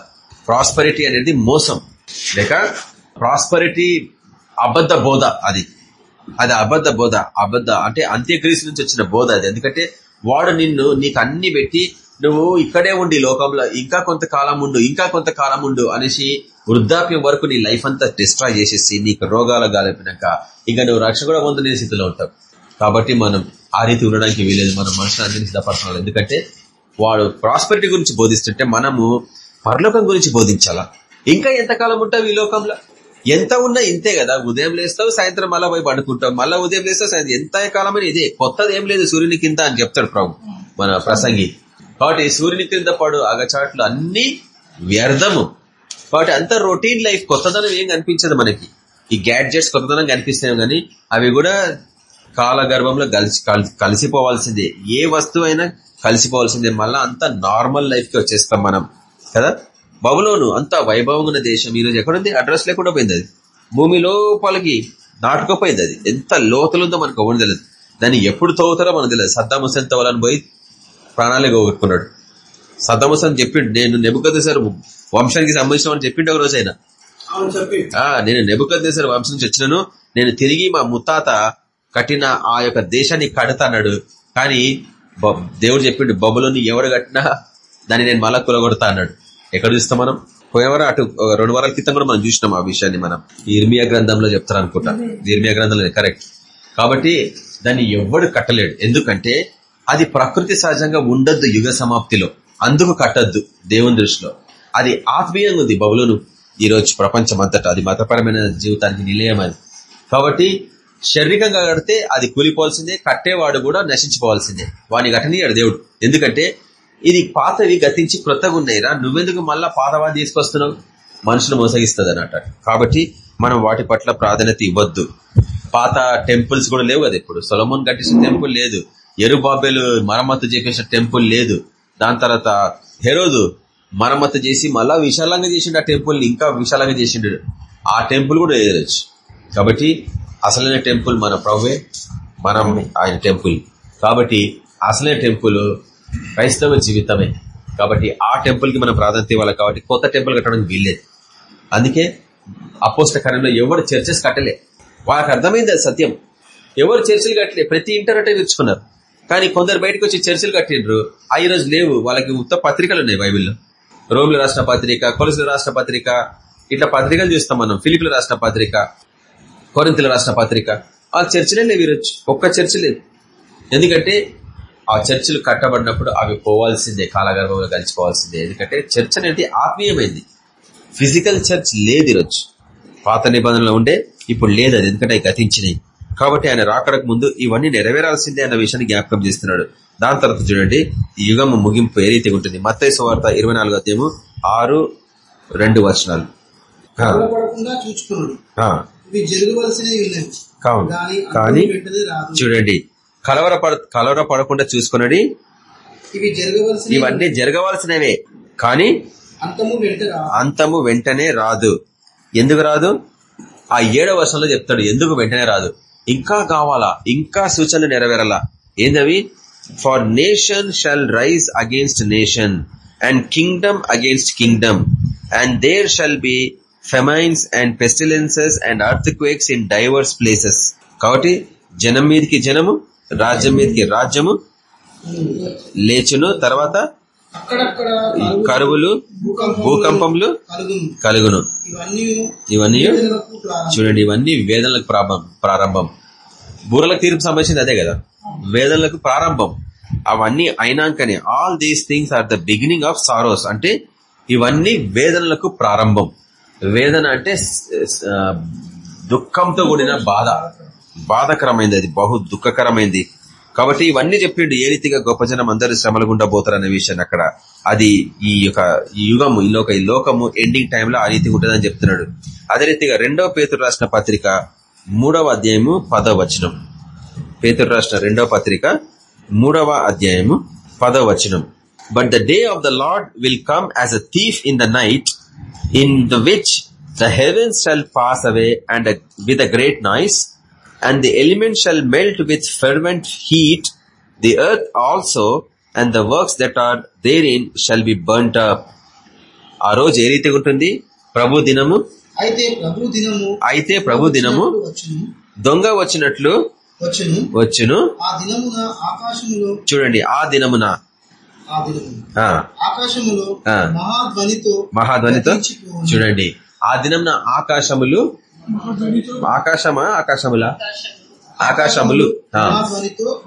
ప్రాస్పరిటీ అనేది మోసం. లేక ప్రాస్పరిటీ అబద్ధ బోధ అది. అది అబద్ధ బోధ అబద్ధ అంటే అంత్యక్రీస్తు నుంచి వచ్చిన బోధ అది. ఎందుకంటే వాడు నిన్ను నీకు అన్ని పెట్టి నువ్వు ఇక్కడే ఉండి లోకంలో ఇంకా కొంతకాలం ఉండు ఇంకా కొంతకాలం ఉండు అనేసి వృద్ధాప్యం వరకు నీ లైఫ్ అంతా డిస్ట్రాయ్ చేసేసి నీకు రోగాలు గాలిపినాక ఇంకా నువ్వు రక్షణ కూడా పొందలేని స్థితిలో ఉంటావు. కాబట్టి మనం ఆ రీతి ఉండడానికి వీలేదు. మనం మనుషులు అందించిన సిద్ధపరచాలి. ఎందుకంటే వాడు ప్రాస్పరిటీ గురించి బోధిస్తుంటే మనము పరలోకం గురించి బోధించాలా? ఇంకా ఎంతకాలం ఉంటావు ఈ లోకంలో? ఎంత ఉన్నా ఇంతే కదా. ఉదయం లేస్తావు సాయంత్రం మళ్ళా పోయి పడుకుంటావు. మళ్ళా ఉదయం లేస్తావు సాయంత్రం ఎంత కాలమైన ఇదే. కొత్తది ఏం లేదు సూర్యుని కింద అని చెప్తాడు ప్రభు మన ప్రసంగి. కాబట్టి సూర్యుని కింద పడు అగచాట్లు అన్ని వ్యర్థము. కాబట్టి అంత రొటీన్ లైఫ్ కొత్తదనం ఏం కనిపించదు మనకి. ఈ గ్యాడ్జెట్స్ కొత్తదనం కనిపిస్తాయి కానీ అవి కూడా కాలగర్భంలో కలిసి కలిసిపోవాల్సిందే. ఏ వస్తువు అయినా కలిసిపోవాల్సిందే. మళ్ళా అంత నార్మల్ లైఫ్కి వచ్చేస్తాం మనం. కదా? బబులోను అంత వైభవంగా ఉన్న దేశం. ఈరోజు ఎక్కడుంది? అడ్రస్ లేకుండా పోయింది అది. భూమి లోపలికి దాటుకోపోయింది అది. ఎంత లోతులుందో మనకు ఎవరు తెలియదు దాన్ని ఎప్పుడు తవ్వుతారో మనకు తెలియదు సద్దాం హుసేన్ తవ్వాలని పోయి ప్రాణాలే పోగొట్టుకున్నాడు. సద్దాం హుసేన్ చెప్పిండు నేను నెబుకదేశారు వంశానికి సంబంధించిన చెప్పిండు ఒక రోజు అయినా నేను నెబుకదేశారు వంశం నుంచి వచ్చినాను. నేను తిరిగి మా ముత్తాత కట్టిన ఆ యొక్క దేశాన్ని కడతాన్నాడు. కానీ దేవుడు చెప్పిండు బొమ్మలోని ఎవడు కట్టినా దాన్ని నేను మళ్ళా కులగొడతా అన్నాడు ఎక్కడ చూస్తాం మనం? పోయేవారు అటు రెండు వారాల క్రితం కూడా మనం చూసినాం ఆ విషయాన్ని మనం. ఇర్మియా గ్రంథంలో చెప్తారు అనుకుంటా ఇర్మియా గ్రంథంలో కరెక్ట్. కాబట్టి దాన్ని ఎవడు కట్టలేడు. ఎందుకంటే అది ప్రకృతి సహజంగా ఉండద్దు యుగ సమాప్తిలో. అందుకు కట్టద్దు దేవుని దృష్టిలో. అది ఆత్మీయంగా ఉంది బబులోను. ఈ రోజు ప్రపంచం అంతటా అది మతపరమైన జీవితానికి నిలయం అది. కాబట్టి శారీరకంగా కడితే అది కూలిపోవాల్సిందే కట్టేవాడు కూడా నశించుకోవాల్సిందే వాడిని కట్టనీయాడు దేవుడు. ఎందుకంటే ఇది పాతవి గతించి క్రొత్తగా ఉన్నాయిరా నువ్వెందుకు మళ్ళా పాతవాన్ని తీసుకొస్తున్నావు? మనుషులు మోసగిస్తుంది అన్నట్టు కాబట్టి మనం వాటి పట్ల ప్రాధాన్యత ఇవ్వద్దు. పాత టెంపుల్స్ కూడా లేవు కదా ఇప్పుడు. సొలమోన్ కట్టించిన టెంపుల్ లేదు. ఎరుబాబేలు మరమ్మతు చేపించిన టెంపుల్ లేదు. దాని తర్వాత హెరోదు మరమ్మతు చేసి మళ్ళా విశాలంగా చేసిండు ఆ టెంపుల్ ఇంకా విశాలంగా చేసిండు. ఆ టెంపుల్ కూడా వేయచ్చు. కాబట్టి అసలైన టెంపుల్ మన ప్రవ్వే మనం ఆయన టెంపుల్. కాబట్టి అసలైన టెంపుల్ క్రైస్తవ జీవితమే. కాబట్టి ఆ టెంపుల్కి మనం ప్రాధాన్యత ఇవ్వాలి కాబట్టి కొత్త టెంపుల్ కట్టడానికి వీల్లేదు. అందుకే అపోస్ట కాలంలో ఎవరు చర్చెస్ కట్టలే. వాళ్ళకి అర్థమైంది సత్యం. ఎవరు చర్చలు కట్టలే? ప్రతి ఇంటర్నెట్ తెచ్చుకున్నారు. కానీ కొందరు బయటకు వచ్చి చర్చిలు కట్టిండ్రు. ఆ ఈ రోజు లేవు. వాళ్ళకి ఉత్త పత్రికలు ఉన్నాయి బైబిల్లో. రోమిల రాష్ట్ర పత్రిక కొలసుల రాష్ట్ర పత్రిక ఇట్లా పత్రికలు చూస్తాం మనం. ఫిలిపిల రాష్ట్ర పత్రిక. కొరింతల రాష్ట్ర పత్రిక. ఆ చర్చలే లేవు ఈరోజు ఒక్క చర్చ లేదు. ఎందుకంటే ఆ చర్చిలు కట్టబడినప్పుడు అవి పోవాల్సిందే కాలగర్భంలో కలిసిపోవాల్సిందే. ఎందుకంటే చర్చ్ అనేది ఆత్మీయమైంది. ఫిజికల్ చర్చ్ లేదు ఈరోజు. పాత నిబంధనలో ఉండే ఇప్పుడు లేదు అది. ఎందుకంటే గతించినాయి. కాబట్టి ఆయన రాకడకు ముందు ఇవన్నీ నెరవేరాల్సిందే అన్న విషయాన్ని జ్ఞాపకం చేస్తున్నాడు. దాని తర్వాత చూడండి ఈ యుగం ముగింపు ఏ రీతిగా ఉంటుంది? మత్తయ్య సువార్త ఇరవై నాలుగు అధ్యాయము ఆరు రెండు వచనాలు. కావును. కానీ చూడండి కలవర పడ కలవర పడకుండా చూసుకున్నది ఇవన్నీ జరగవలసినవే. కానీ అంతము వెంటనే రాదు. ఎందుకు రాదు? ఆ ఏడవ వర్షంలో చెప్తాడు ఎందుకు వెంటనే రాదు? ఇంకా కావాలా? ఇంకా సూచనలు నెరవేరాలా? ఏందవి? For nation shall rise against nation and kingdom against kingdom and there shall be famines and pestilences and earthquakes in divers places. కాబట్టి జనం మీదకి జనము రాజ్యం మీదకి రాజ్యము. లేచును తర్వాత కరువులు భూకంపములు కలుగును. ఇవన్నీ చూడండి ఇవన్నీ వేదనలకు ప్రారంభం ప్రారంభం. బూరలకు తీర్పు సంబంధించింది అదే కదా. వేదనలకు ప్రారంభం. అవన్నీ అయినాకనే all these things are the beginning of sorrows అంటే ఇవన్నీ వేదనలకు ప్రారంభం. వేదన అంటే దుఃఖంతో కూడిన బాధ. బాధకరమైంది అది బహు దుఃఖకరమైంది. కాబట్టి ఇవన్నీ చెప్పిండు ఏ రీతిగా గొప్ప జనం అందరూ శ్రమలు గుండా పోతారనే విషయాన్ని అక్కడ. అది ఈ యొక్క యుగము ఈ లోక ఈ లోకము ఎండింగ్ టైంలో ఆ రీతిగా ఉంటుందని చెప్తున్నాడు. అదే రీతిగా రెండవ పేతురు రాసిన పత్రిక మూడవ అధ్యాయము పదవ వచనం. పేతురు రాసిన రెండవ పత్రిక మూడవ అధ్యాయము పదవ వచనం. But the day of the Lord will come as a thief in the night in the which the heavens shall pass away and with a great noise and the elements shall melt with fervent heat, the earth also and the works that are therein shall be burnt up. ఆ రోజు ఏ రీతిగా ఉంటుంది? ప్రభు దినము? అయితే ప్రభు దినము అయితే ప్రభు దినము దొంగ వచ్చినట్లు వచ్చును. వచ్చును. ఆ దినమున ఆకాశములో చూడండి ఆ దినమున ఆకాశములో. మహాధ్వనితో మహాధ్వనితో. చూడండి. ఆ దినమున ఆకాశములు ఆకాశమా? ఆకాశములా? ఆకాశములు. ఆ,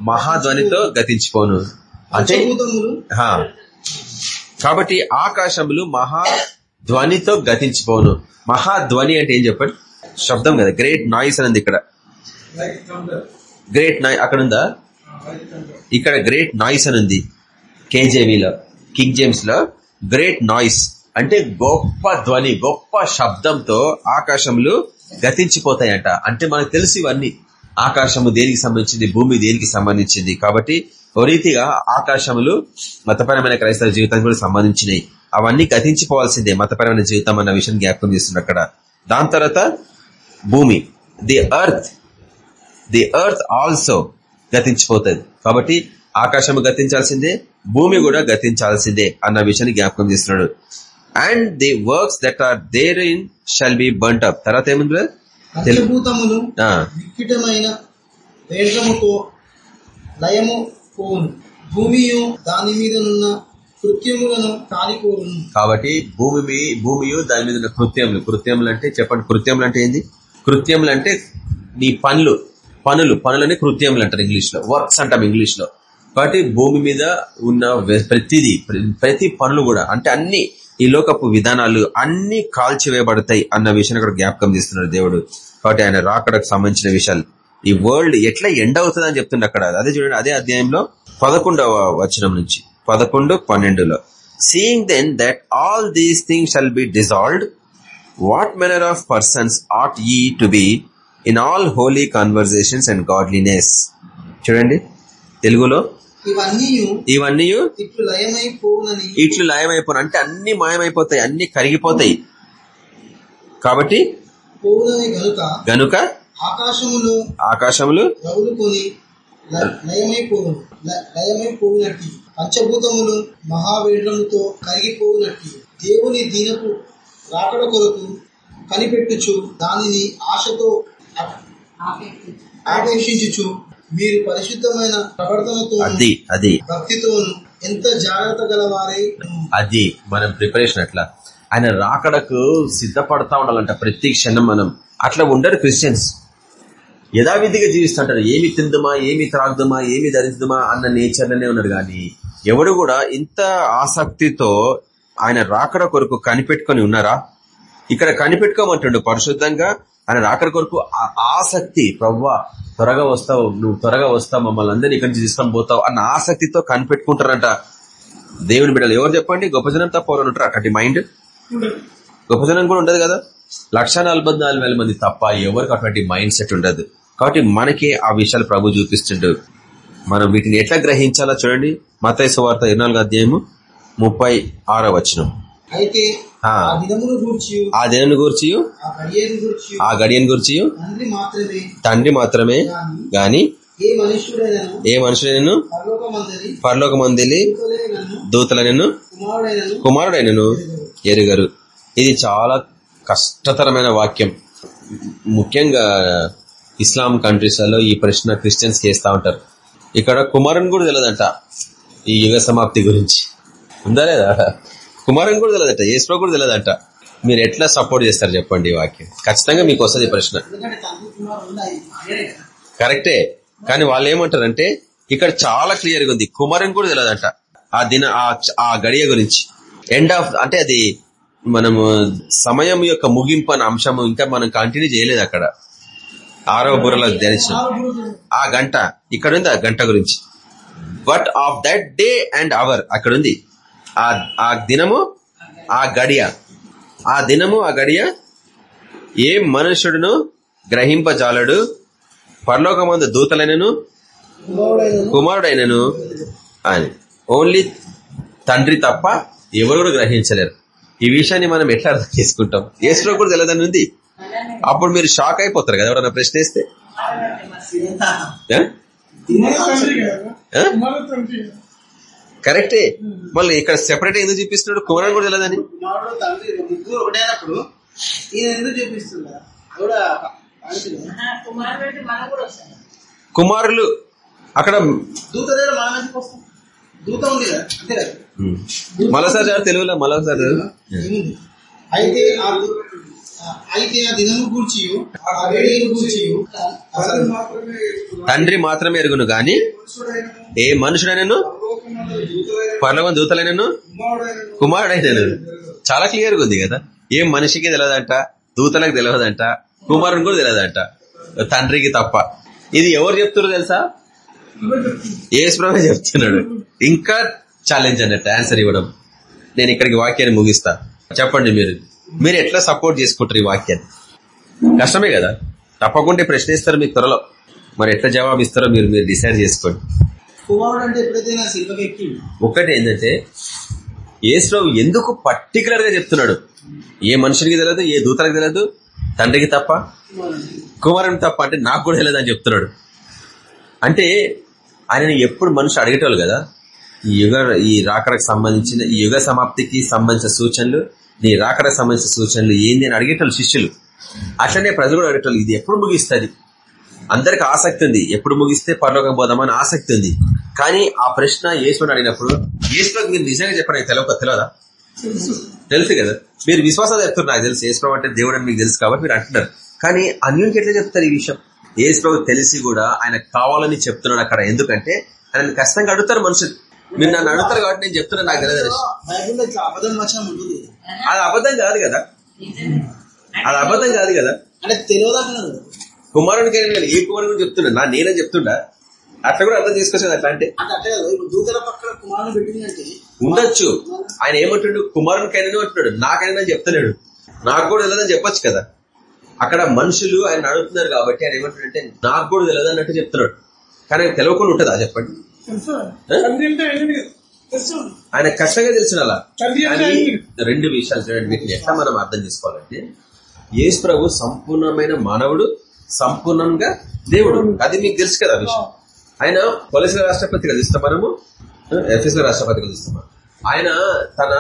మహాధ్వనితో గతించిపోను అంటే. కాబట్టి ఆకాశములు మహా ధ్వనితో గతించిపోను మహాధ్వని అంటే ఏం చెప్పండి? శబ్దం కదా. గ్రేట్ నాయిస్ అనేది ఇక్కడ. గ్రేట్ నాయ్ అక్కడ ఉందా ఇక్కడ గ్రేట్ నాయిస్ అని ఉంది కేజేవీలో కింగ్ జేమ్స్లో గ్రేట్ నాయిస్ అంటే గొప్ప ధ్వని గొప్ప శబ్దంతో ఆకాశములు గతించిపోతాయంట. అంటే మనకు తెలుసు ఇవన్నీ. ఆకాశము దేనికి సంబంధించింది భూమి దేనికి సంబంధించింది. కాబట్టి ఓ రీతిగా ఆకాశములు మతపరమైన క్రైస్తవ జీవితానికి కూడా సంబంధించినవి అవన్నీ గతించిపోవాల్సిందే మతపరమైన జీవితం అన్న విషయం జ్ఞాపకం చేస్తుంది అక్కడ. దాని తర్వాత భూమి. The earth the earth also గతించిపోతుంది. కాబట్టి ఆకాశము గతించాల్సిందే భూమి కూడా గతించాల్సిందే అన్న విషయాన్ని జ్ఞాపకం చేస్తున్నాడు. And the works that are therein shall be burnt up తర్వాత ఏముంది కాబట్టి భూమి మీ- భూమియు దాని మీద ఉన్న కృత్యములు. కృత్యములు అంటే చెప్పండి కృత్యములు అంటే ఏంది? కృత్యములు అంటే నీ పనులు పనులు పనులని కృత్యములు అంటారు ఇంగ్లీష్లో వర్క్స్ అంటాం ఇంగ్లీష్లో కాబట్టి భూమి మీద ఉన్న ప్రతిదీ ప్రతి పనులు కూడా అంటే అన్ని ఈ లోకపు విధానాలు అన్ని కాల్చివేయబడతాయి అన్న విషయాన్ని అక్కడ జ్ఞాపకం చేస్తున్నాడు దేవుడు. కాబట్టి ఆయన రాకడకు సంబంధించిన విషయాలు. ఈ వరల్డ్ ఎట్లా ఎండ్ అవుతుంది అని చెప్తుండే అక్కడ. అదే చూడండి అదే అధ్యాయంలో పదకొండవ వచనం నుంచి. పదకొండు పన్నెండులో. Seeing then that all these things shall be dissolved what manner of persons ought ye to be in all holy conversations and godliness చూడండి తెలుగులో ఇవన్నీ ఇట్లు లయమైపోను. అంటే అన్ని మాయమైపోతాయి అన్ని కరిగిపోతాయి. కాబట్టి పోవునని గనుక గనుక ఆకాశములో ఆకాశములు రగులుకొని పంచభూతములు మహావేడ్రముతో కరిగిపోవునట్టి. దేవుని దీనపు రాకడ కొరకు కనిపెట్టుచు దానిని ఆశతో ఆపేక్షించుచు మీరు పరిశుద్ధమైన ప్రవర్తనతో అది అది. భక్తితోను ఎంత జాగ్రత్త గలవారై అది మనం ప్రిపరేషన్ అట్లా ఆయన రాకడకు సిద్ధపడతా ఉండాలంట ప్రతి క్షణం మనం. అట్లా ఉండరు క్రిస్టియన్స్. యథావిధిగా జీవిస్తుంటారు. ఏమి తిందుమా ఏమి త్రాగుదమా ఏమి ధరించుదమా అన్న నేచర్లోనే ఉన్నారు కానీ ఎవడు కూడా ఇంత ఆసక్తితో ఆయన రాకడ కొరకు కనిపెట్టుకొని ఉన్నారా? ఇక్కడ కనిపెట్టుకోమంటుండు పరిశుద్ధంగా. ఆయన రాకడ కొరకు ఆ ఆసక్తి ప్రవ్వా త్వరగా వస్తావు నువ్వు త్వరగా వస్తావు మమ్మల్ని అందరినీ ఇక్కడి నుంచి తీసుకొని పోతావు అన్న ఆసక్తితో కనిపెట్టుకుంటారంట దేవుని బిడ్డలు. ఎవరు చెప్పండి? గొప్ప జనం తప్ప ఎవరు ఉంటారు? అక్కడి మైండ్? గొప్ప జనం కూడా ఉండదు కదా? లక్ష మంది తప్ప ఎవరికి అటువంటి మైండ్ సెట్ ఉండదు. కాబట్టి మనకే ఆ విషయాలు ప్రభు చూపిస్తుండ్రు మనం వీటిని ఎట్లా గ్రహించాలో చూడండి. మతయ వార్త ఇరవై అధ్యాయము ముప్పై ఆరో వచనం. అయితే ఆ. దినమును గూర్చి ఆ దినను గురించి ఆ గడియను గూర్చి ఆ గడియను గురించి తండ్రి మాత్రమే. తండ్రి మాత్రమే. గాని ఏ మనుషులైనను పరలోకమందరి పరలోకమందిలి దూతలైనను కుమారుడైనను ఎరుగరు. ఇది చాలా కష్టతరమైన వాక్యం. ముఖ్యంగా ఇస్లాం కంట్రీస్లలో ఈ ప్రశ్న క్రిస్టియన్స్ చేస్తా ఉంటారు. ఇక్కడ కుమారుని కూడా తెలియదంట ఈ యుగ సమాప్తి గురించి. ఉందా లేదా? కుమారం కూడా తెలియదట ఏసులో కూడా తెలియదట. మీరు ఎట్లా సపోర్ట్ చేస్తారు చెప్పండి ఈ వాక్యం. ఖచ్చితంగా మీకు వస్తుంది ప్రశ్న. కరెక్టే కానీ వాళ్ళు ఏమంటారంటే ఇక్కడ చాలా క్లియర్గా ఉంది. కుమారం కూడా తెలియదంట. ఆ దిన ఆ- ఆ గడియ గురించి. ఎండ్ ఆఫ్ అంటే అది మనము సమయం యొక్క ముగింపు అనే అంశము ఇంకా మనం కంటిన్యూ చేయలేదు అక్కడ. ఆరో బుర్రలో ధ్యానించిన. ఆ గంట ఇక్కడ ఉంది ఆ గంట గురించి. But of that day and hour అక్కడ ఉంది. ఆ ఆ దినము ఆ గడియ. ఆ దినము ఆ గడియ ఏ మనుషుడును గ్రహింపజాలడు? పరలోకమందు దూతలైనను? కుమారుడైనను? అని. ఓన్లీ తండ్రి తప్ప ఎవరు కూడా గ్రహించలేరు. ఈ విషయాన్ని మనం ఎట్లా అర్థం చేసుకుంటాం? ఏసులో కూడా తెలియదని ఉంది. అప్పుడు మీరు షాక్ అయిపోతారు కదా ఎవరన్నా ప్రశ్న వేస్తే? కరెక్టే. మళ్ళీ ఇక్కడ సెపరేట్ ఎందుకు చూపిస్తున్నాడు? కుమారుడు కూడా తెలియదని ముగ్గురు ఒకటైనప్పుడు ఎందుకు కుమారులు అక్కడ దూత దగ్గర మనం దూత ఉంది కదా అంతే కదా? తెలుగులో. ఏముంది? అయితే ఆ గూర్చి తండ్రి మాత్రమే ఎరుగును. గాని ఏ మనుషుడైనను? పర్లవ దూతలైనను? కుమారుడైనను చాలా క్లియర్గా ఉంది కదా. ఏం మనిషికి తెలియదంట దూతలకు తెలియదంట కుమారుని కూడా తెలియదంట తండ్రికి తప్ప. ఇది ఎవరు చెప్తున్నారు తెలుసా? ఏసుప్రభే చెప్తున్నాడు. ఇంకా ఛాలెంజ్ అన్నట్టు ఆన్సర్ ఇవ్వడం. నేను ఇక్కడికి వాక్యాన్ని ముగిస్తా. చెప్పండి మీరు. మీరు ఎట్లా సపోర్ట్ చేసుకుంటారు ఈ వాక్యాన్ని? కష్టమే కదా. తప్పకుండా ప్రశ్నిస్తారు మీకు త్వరలో. మరి ఎట్లా జవాబు ఇస్తారో మీరు మీరు డిసైడ్ చేసుకోండి. కుమారుడు అంటే ఎప్పుడైతే ఒకటి ఏంటంటే ఏసురావు ఎందుకు పర్టికులర్గా చెప్తున్నాడు? ఏ మనుషునికి తెలియదు ఏ దూతలకు తెలియదు తండ్రికి తప్ప? కుమారుని తప్ప అంటే నాకు కూడా తెలియదు అని చెప్తున్నాడు. అంటే ఆయన ఎప్పుడు మనిషి అడిగేటోళ్ళు కదా ఈ యుగ ఈ రాకడకు సంబంధించిన ఈ యుగ సమాప్తికి సంబంధించిన సూచనలు నీ రాకడకు సంబంధించిన సూచనలు ఏంది అని అడిగేటోళ్ళు శిష్యులు. అట్లనే ప్రజలు కూడా అడిగేటోళ్ళు ఇది ఎప్పుడు ముగిస్తుంది? అందరికి ఆసక్తి ఉంది. ఎప్పుడు ముగిస్తే పరలోకం పోదామని ఆసక్తి ఉంది. కానీ ఆ ప్రశ్న యేసుని అడిగినప్పుడు యేసులోకి మీరు నిజంగా చెప్పండి తెలియక తెలియదా తెలుసు. కదా. మీరు విశ్వాసాలు చెప్తున్నారు నాకు తెలుసు. యేసు అంటే దేవుడు అని మీకు తెలుసు కాబట్టి మీరు అంటున్నారు. కానీ అన్యునికి ఎట్లా చెప్తారు ఈ విషయం? యేసు తెలిసి కూడా ఆయన కావాలని చెప్తున్నాడు అక్కడ. ఎందుకంటే ఆయన కష్టంగా అడుగుతారు మనుషులు. మీరు నన్ను అడుగుతారు కాబట్టి నేను చెప్తున్నాను నాకు తెలియదు అది అబద్ధం కాదు కదా. అది అబద్ధం కాదు కదా. అంటే తెలియదంటున్నారు కుమారునికి ఏ కుమారుని చెప్తున్నా నా నేనే చెప్తుండా? అట్లా కూడా అర్థం చేసుకోవచ్చు అట్లా అంటే అంటే ఉండొచ్చు. ఆయన ఏమంటున్నాడు? కుమారునికైనా అంటున్నాడు. నాకైనా చెప్తున్నాడు నాకు కూడా తెలియదని చెప్పొచ్చు కదా. అక్కడ మనుషులు ఆయన అడుగుతున్నారు కాబట్టి ఆయన ఏమంటాడంటే నాకు కూడా తెలియదు అన్నట్టు చెప్తున్నాడు. కానీ ఆయన తెలియకుండా ఉంటుందా? చెప్పండి. ఆయన కష్టంగా తెలిసిన రెండు విషయాలు చూడండి. వీటిని ఎట్లా మనం అర్థం చేసుకోవాలంటే యేసు ప్రభు సంపూర్ణమైన మానవుడు సంపూర్ణంగా దేవుడు. అది మీకు తెలుసు కదా విషయం. ఆయన పోలీసుల రాష్ట్రపతిగా చూస్తాం మనము ఎఫ్ఎస్ల రాష్ట్రపతిగా చూస్తాం ఆయన తన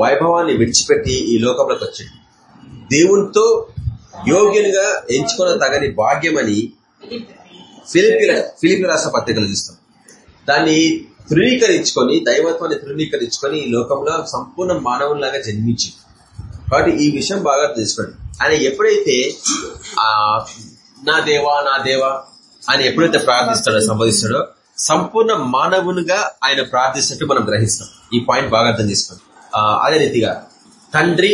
వైభవాన్ని విడిచిపెట్టి ఈ లోకంలోకి వచ్చాడు. దేవునితో యోగ్యునిగా ఎంచుకున్న తగని భాగ్యమని ఫిలిపి ఫిలిపి రాష్ట్ర పత్రికలు చూస్తాం దాన్ని తృణీకరించుకొని దైవత్వాన్ని తృణీకరించుకొని ఈ లోకంలో సంపూర్ణ మానవుల్లాగా జన్మించింది కాబట్టి ఈ విషయం బాగా తెలుసుకోండి ఆయన ఎప్పుడైతే నా దేవా నా దేవా ఆయన ఎప్పుడైతే ప్రార్థిస్తాడో సంబోధిస్తాడో సంపూర్ణ మానవునిగా ఆయన ప్రార్థిస్తున్నట్టు మనం గ్రహిస్తాం. ఈ పాయింట్ బాగా అర్థం చేసుకోండి. అదే రీతిగా తండ్రి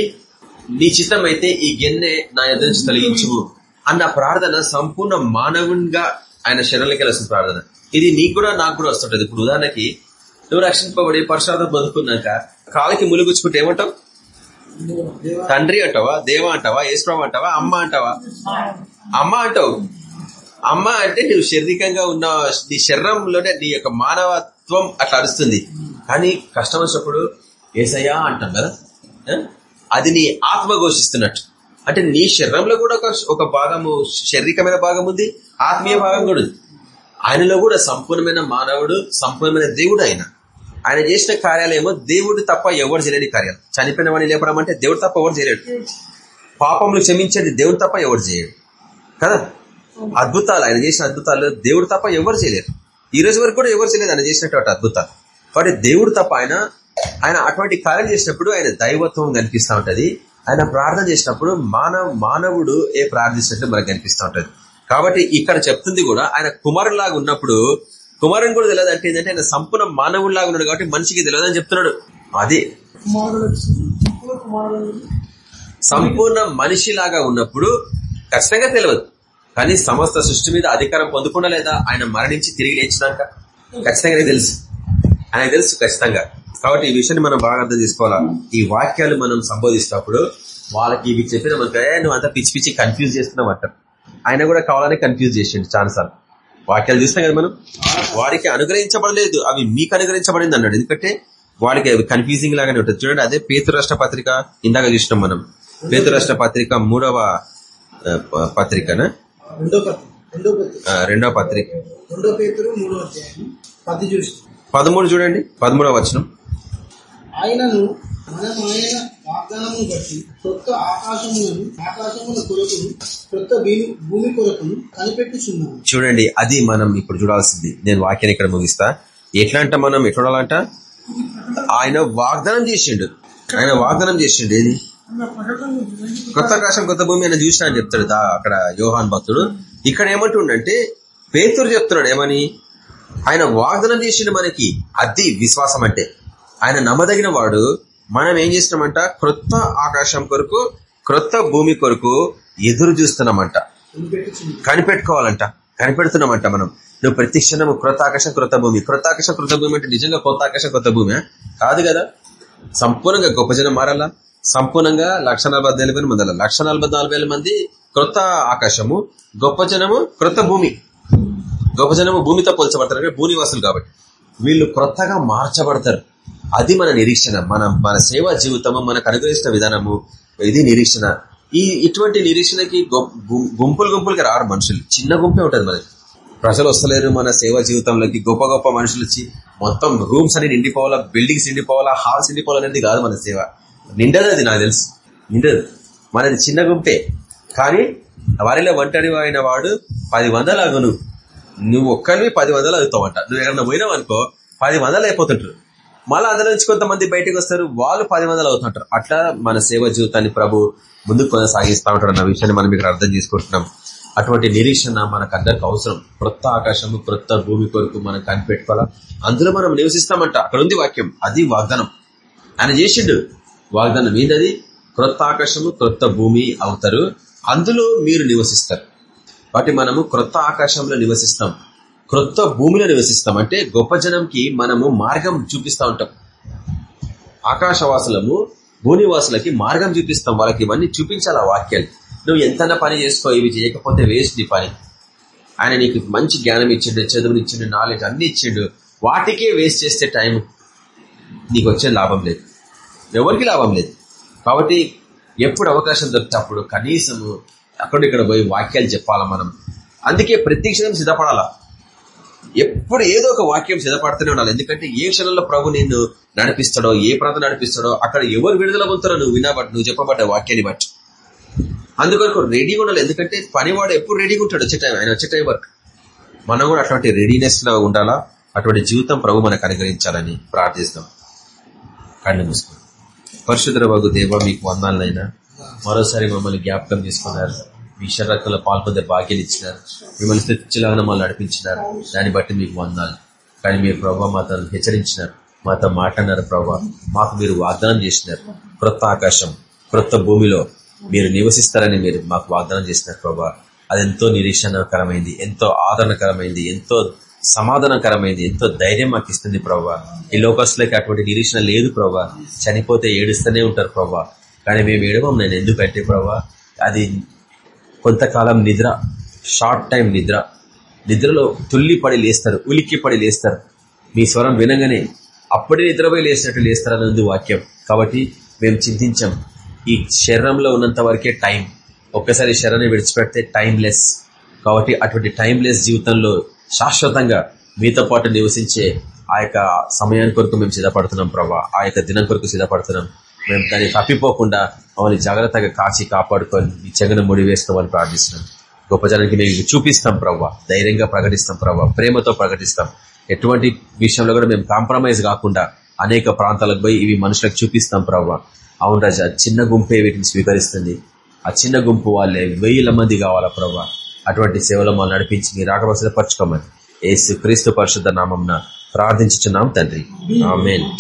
నీ చిత్తం అయితే ఈ గిన్నె నా ఎదురు నుంచి తొలగించు అన్న ప్రార్థన సంపూర్ణ మానవునిగా ఆయన శరణలకి వెళ్ళాల్సిన ప్రార్థన. ఇది నీకు కూడా నాకు కూడా వస్తుంటది. ఇప్పుడు ఉదాహరణకి నువ్వు రక్షింపబడి పరశాతం పొందుకున్నాక కాలికి ములుగుచ్చుకుంటే ఏమంటావు? తండ్రి అంటావా? దేవ అంటావా? ఏశ్వరం అంటావా? అమ్మ అంటావా. అమ్మ అంటావు. అమ్మ అంటే నువ్వు శారీరకంగా ఉన్న నీ శరీరంలోనే నీ యొక్క మానవత్వం అట్లా అరుస్తుంది. కానీ కష్టం వచ్చినప్పుడు ఏసయ్యా అంటాం కదా. అది నీ ఆత్మ ఘోషిస్తున్నట్టు. అంటే నీ శరీరంలో కూడా ఒక ఒక భాగము శారీరకమైన భాగం ఉంది ఆత్మీయ భాగం కూడా ఉంది. ఆయనలో కూడా సంపూర్ణమైన మానవుడు సంపూర్ణమైన దేవుడు ఆయన. ఆయన చేసిన కార్యాలేమో దేవుడు తప్ప ఎవరు చేయలేని కార్యాలు. చనిపోయిన వాడిని లేపడం అంటే దేవుడు తప్ప ఎవరు చేయలేడు. పాపములు క్షమించేది దేవుడు తప్ప ఎవరు చేయడు. కదా? అద్భుతాలు. ఆయన చేసిన అద్భుతాలు దేవుడు తప్ప ఎవరు చేయలేరు. ఈ రోజు వరకు కూడా ఎవరు చేయలేదు ఆయన చేసినటువంటి అద్భుతాలు. కాబట్టి దేవుడు తప్ప ఆయన ఆయన అటువంటి కార్యం చేసినప్పుడు ఆయన దైవత్వం కనిపిస్తూ ఉంటది. ఆయన ప్రార్థన చేసినప్పుడు మానవ మానవుడు ఏ ప్రార్థించినట్టు మనకు కనిపిస్తూ ఉంటది. కాబట్టి ఇక్కడ చెప్తుంది కూడా ఆయన కుమారులాగా ఉన్నప్పుడు కుమారుని కూడా తెలియదు అంటే ఏంటంటే ఆయన సంపూర్ణ మానవుడిలాగా ఉన్నాడు కాబట్టి మనిషికి తెలియదు అని చెప్తున్నాడు. అది. సంపూర్ణ మనిషిలాగా ఉన్నప్పుడు ఖచ్చితంగా తెలియదు. కానీ సమస్త సృష్టి మీద అధికారం పొందుకుండా లేదా ఆయన మరణించి తిరిగి లేచినాక? ఖచ్చితంగా తెలుసు. ఆయన తెలుసు ఖచ్చితంగా. కాబట్టి ఈ విషయాన్ని మనం బాగా అర్థం చేసుకోవాలా? ఈ వాక్యాలు మనం సంబోధిస్తున్నప్పుడు వాళ్ళకి ఇవి చెప్పిన మనకు నువ్వు అంతా పిచ్చి పిచ్చి కన్ఫ్యూజ్ చేస్తున్నావు అంటారు. ఆయన కూడా కావాలని కన్ఫ్యూజ్ చేసిండు చాలాసార్లు. వాక్యాలు చూస్తాం కదా మనం? వారికి అనుగ్రహించబడలేదు. అవి మీకు అనుగ్రహించబడింది అన్నాడు. ఎందుకంటే వాడికి అవి కన్ఫ్యూజింగ్ లాగానే ఉంటుంది. చూడండి అదే పేతు రాష్ట్ర పత్రిక ఇందాక చూసినాం మనం. పేతు రాష్ట్ర పత్రిక మూడవ పత్రికన? రెండో పత్రిక రెండో పేతురు మూడో అధ్యాయం పది చూసి. పదమూడు చూడండి పదమూడవ వచనం. ఆయనను మనం ఆయన వాగ్దానమును బట్టి ఆకాశములను ఆకాశముల కొత్త భూమి కొరకును కనిపెట్టుచున్నాము చూడండి అది మనం ఇప్పుడు చూడాల్సింది. నేను వాక్యాన్ని ఇక్కడ ముగిస్తా. ఎట్లా అంట మనం ఎట్లా ఆయన వాగ్దానం చేసిండు. ఆయన వాగ్దానం చేసిండు. ఏది? కొత్త ఆకాశం కొత్త భూమి అని చూసినా అని చెప్తాడు అక్కడ యోహాన్ భక్తుడు. ఇక్కడ ఏమంటుండంటే పేతురు చెప్తున్నాడు ఏమని? ఆయన వాగ్దానం చేసిన మనకి అది విశ్వాసం అంటే. ఆయన నమ్మదగిన వాడు. మనం ఏం చేసినామంట క్రొత్త ఆకాశం కొరకు క్రొత్త భూమి కొరకు ఎదురు చూస్తున్నామంట. కనిపెట్టుకోవాలంట. కనిపెడుతున్నామంట మనం. నువ్వు ప్రతి క్షణము క్రొత్త ఆకాశం క్రొత్త భూమి. క్రొత్త ఆకాశం క్రొత్త భూమి అంటే నిజంగా కొత్త ఆకాశం కొత్త భూమి కాదు కదా? సంపూర్ణంగా గొప్ప జనం మారాలా? సంపూర్ణంగా లక్ష నలభై నాలుగు మంది లక్ష నలభై నాలుగు మంది క్రొత్త ఆకాశము గొప్ప జనము క్రొత్త భూమి. గొప్ప జనము భూమితో పోల్చబడతారు భూనివాసులు కాబట్టి. వీళ్ళు క్రొత్తగా మార్చబడతారు. అది మన నిరీక్షణ. మన మన సేవా జీవితము మనకు అనుగ్రహించిన విధానము ఇది నిరీక్షణ. ఈ ఇటువంటి నిరీక్షణకి గుంపులు గుంపులుగా రారు మనుషులు. చిన్న గుంపే ఉంటుంది మనకి ప్రజలు వస్తలేరు మన సేవా జీవితంలోకి. గొప్ప గొప్ప మనుషులు వచ్చి మొత్తం రూమ్స్ అని నిండిపోవాలా బిల్డింగ్స్ నిండిపోవాలా హాల్స్ నిండిపోవాలనేది కాదు మన సేవ. నిండదు అది నాకు తెలుసు. నిండదు. మనది చిన్న గుంపే. కానీ వారిలో ఒంటరి అయిన వాడు పది వందలు అగును. నువ్వు ఒక్కరివి పది వందలు అగుతావంట. నువ్వు ఎక్కడన్నా పోయినావు అనుకో పది వందలు అయిపోతుంటారు. మళ్ళీ అందులో నుంచి కొంతమంది బయటకు వస్తారు వాళ్ళు పది వందలు అవుతుంటారు. అట్లా మన సేవ జీవితాన్ని ప్రభు ముందుకు కొనసాగిస్తూ ఉంటాడు అన్న విషయాన్ని మనం ఇక్కడ అర్థం చేసుకుంటున్నాం. అటువంటి నిరీక్షణ మనకు అందరికి అవసరం. క్రొత్త ఆకాశము క్రొత్త భూమి కొరకు మనం కనిపెట్టుకోవాలా? అందులో మనం నివసిస్తామంట. అక్కడ ఉంది వాక్యం. అది వాగ్దానం. ఆయన చేసిండు. వాగ్దానం ఏంటది? క్రొత్త ఆకాశము క్రొత్త భూమి అవుతారు. అందులో మీరు నివసిస్తారు. వాటి మనము క్రొత్త ఆకాశంలో నివసిస్తాం. క్రొత్త భూమిలో నివసిస్తాం. అంటే గొప్ప జనంకి మనము మార్గం చూపిస్తా ఉంటాం. ఆకాశవాసులము భూనివాసులకి మార్గం చూపిస్తాం. వాళ్ళకి ఇవన్నీ చూపించాలి ఆ వాక్యాలు. నువ్వు ఎంతైనా పని చేసుకో ఇవి చేయకపోతే వేస్ట్ నీ పని. ఆయన నీకు మంచి జ్ఞానం ఇచ్చిండు చదువునిచ్చిండు నాలెడ్జ్ అన్ని ఇచ్చిండు. వాటికే వేస్ట్ చేస్తే టైం నీకు వచ్చే లాభం లేదు. ఎవరికి లాభం లేదు. కాబట్టి ఎప్పుడు అవకాశం దొరికితే కనీసం కనీసము అక్కడిక్కడ పోయి వాక్యాలు చెప్పాలా మనం. అందుకే ప్రతి క్షణం సిద్ధపడాలా. ఎప్పుడు ఏదో ఒక వాక్యం సిద్ధపడుతూనే ఉండాలి. ఎందుకంటే ఏ క్షణంలో ప్రభు నిన్ను నడిపిస్తాడో ఏ ప్రాంతం నడిపిస్తాడో అక్కడ ఎవరు విడుదల పొందుతారో నువ్వు వినబట్టి నువ్వు చెప్పబడ్డ వాక్యాన్ని బట్టి. అందుకొరకు రెడీగా ఉండాలి. ఎందుకంటే పనివాడు ఎప్పుడు రెడీగా ఉంటాడు వచ్చే టైం ఆయన వచ్చే టైం వరకు. మనం కూడా అటువంటి రెడీనెస్లో ఉండాలా? అటువంటి జీవితం ప్రభు మనకు అనుగ్రహించాలని ప్రార్థిస్తాం కళ్ళు మూసుకోండి. పరిశుద్ధ బాగు దేవ మీకు వందాలనైనా మరోసారి మమ్మల్ని జ్ఞాపకం చేసుకున్నారు. మీ శరత్తులో పాల్పొందే భాగ్యం ఇచ్చినారు. మిమ్మల్ని స్థితిలాగా మమ్మల్ని నడిపించినారు. దాన్ని బట్టి మీకు వందాలు. కానీ మీరు ప్రభావ మాతో హెచ్చరించినారు. మాతో మాట్లాడినారు ప్రభావ మాకు మీరు వాగ్దానం చేసినారు. క్రొత్త ఆకాశం క్రొత్త భూమిలో మీరు నివసిస్తారని మీరు మాకు వాగ్దానం చేసినారు ప్రభా. అది ఎంతో నిరీక్షణకరమైంది ఎంతో ఆదరణకరమైంది ఎంతో సమాధానకరమైంది. ఎంతో ధైర్యం మాకు ఇస్తుంది ప్రభా ఈ లోకస్లోకి అటువంటి నిరీక్షణ లేదు ప్రభా చనిపోతే ఏడుస్తూనే ఉంటారు ప్రభా కానీ మేము ఏడవం నేను. ఎందుకంటే ప్రభా అది కొంతకాలం నిద్ర షార్ట్ టైం నిద్ర. నిద్రలో తుల్లి పడి లేస్తారు ఉలిక్కి పడి లేస్తారు. మీ స్వరం వినగానే అప్పుడే నిద్రపోయి లేచినట్టు లేస్తారన్నది వాక్యం. కాబట్టి మేము చింతించాం. ఈ శరీరంలో ఉన్నంత వరకే టైం. ఒక్కసారి శరీరాన్ని విడిచిపెడితే టైంలెస్ కాబట్టి అటువంటి టైంలెస్ జీవితంలో శాశ్వతంగా మీతో పాటు నివసించే ఆ యొక్క సమయాన్ని కొరకు మేము సిద్ధపడుతున్నాం ప్రభా. ఆ యొక్క దినం కొరకు సిద్ధపడుతున్నాం. మేము దాన్ని తప్పిపోకుండా మమ్మల్ని జాగ్రత్తగా కాచి కాపాడుకొని ఈ చెగన ముడి వేసుకోమని ప్రార్థిస్తున్నాం. గొప్ప జనానికి మేము చూపిస్తాం ప్రవ్వా ధైర్యంగా ప్రకటిస్తాం ప్రవ్వా ప్రేమతో ప్రకటిస్తాం. ఎటువంటి విషయంలో కూడా మేము కాంప్రమైజ్ కాకుండా అనేక ప్రాంతాలకు పోయి ఇవి మనుషులకు చూపిస్తాం ప్రవ్వా అవును రాజా చిన్న గుంపే వీటిని స్వీకరిస్తుంది. ఆ చిన్న గుంపు వాళ్ళే వెయ్యిల మంది కావాలా ప్రవ్వా అటువంటి సేవలు మనం నడిపించి మీరు రాకవలసిన పరచుకోమని ఏసు క్రీస్తు పరిశుద్ధ నామం ప్రార్థించుచున్నాం తండ్రి. ఆమెన్.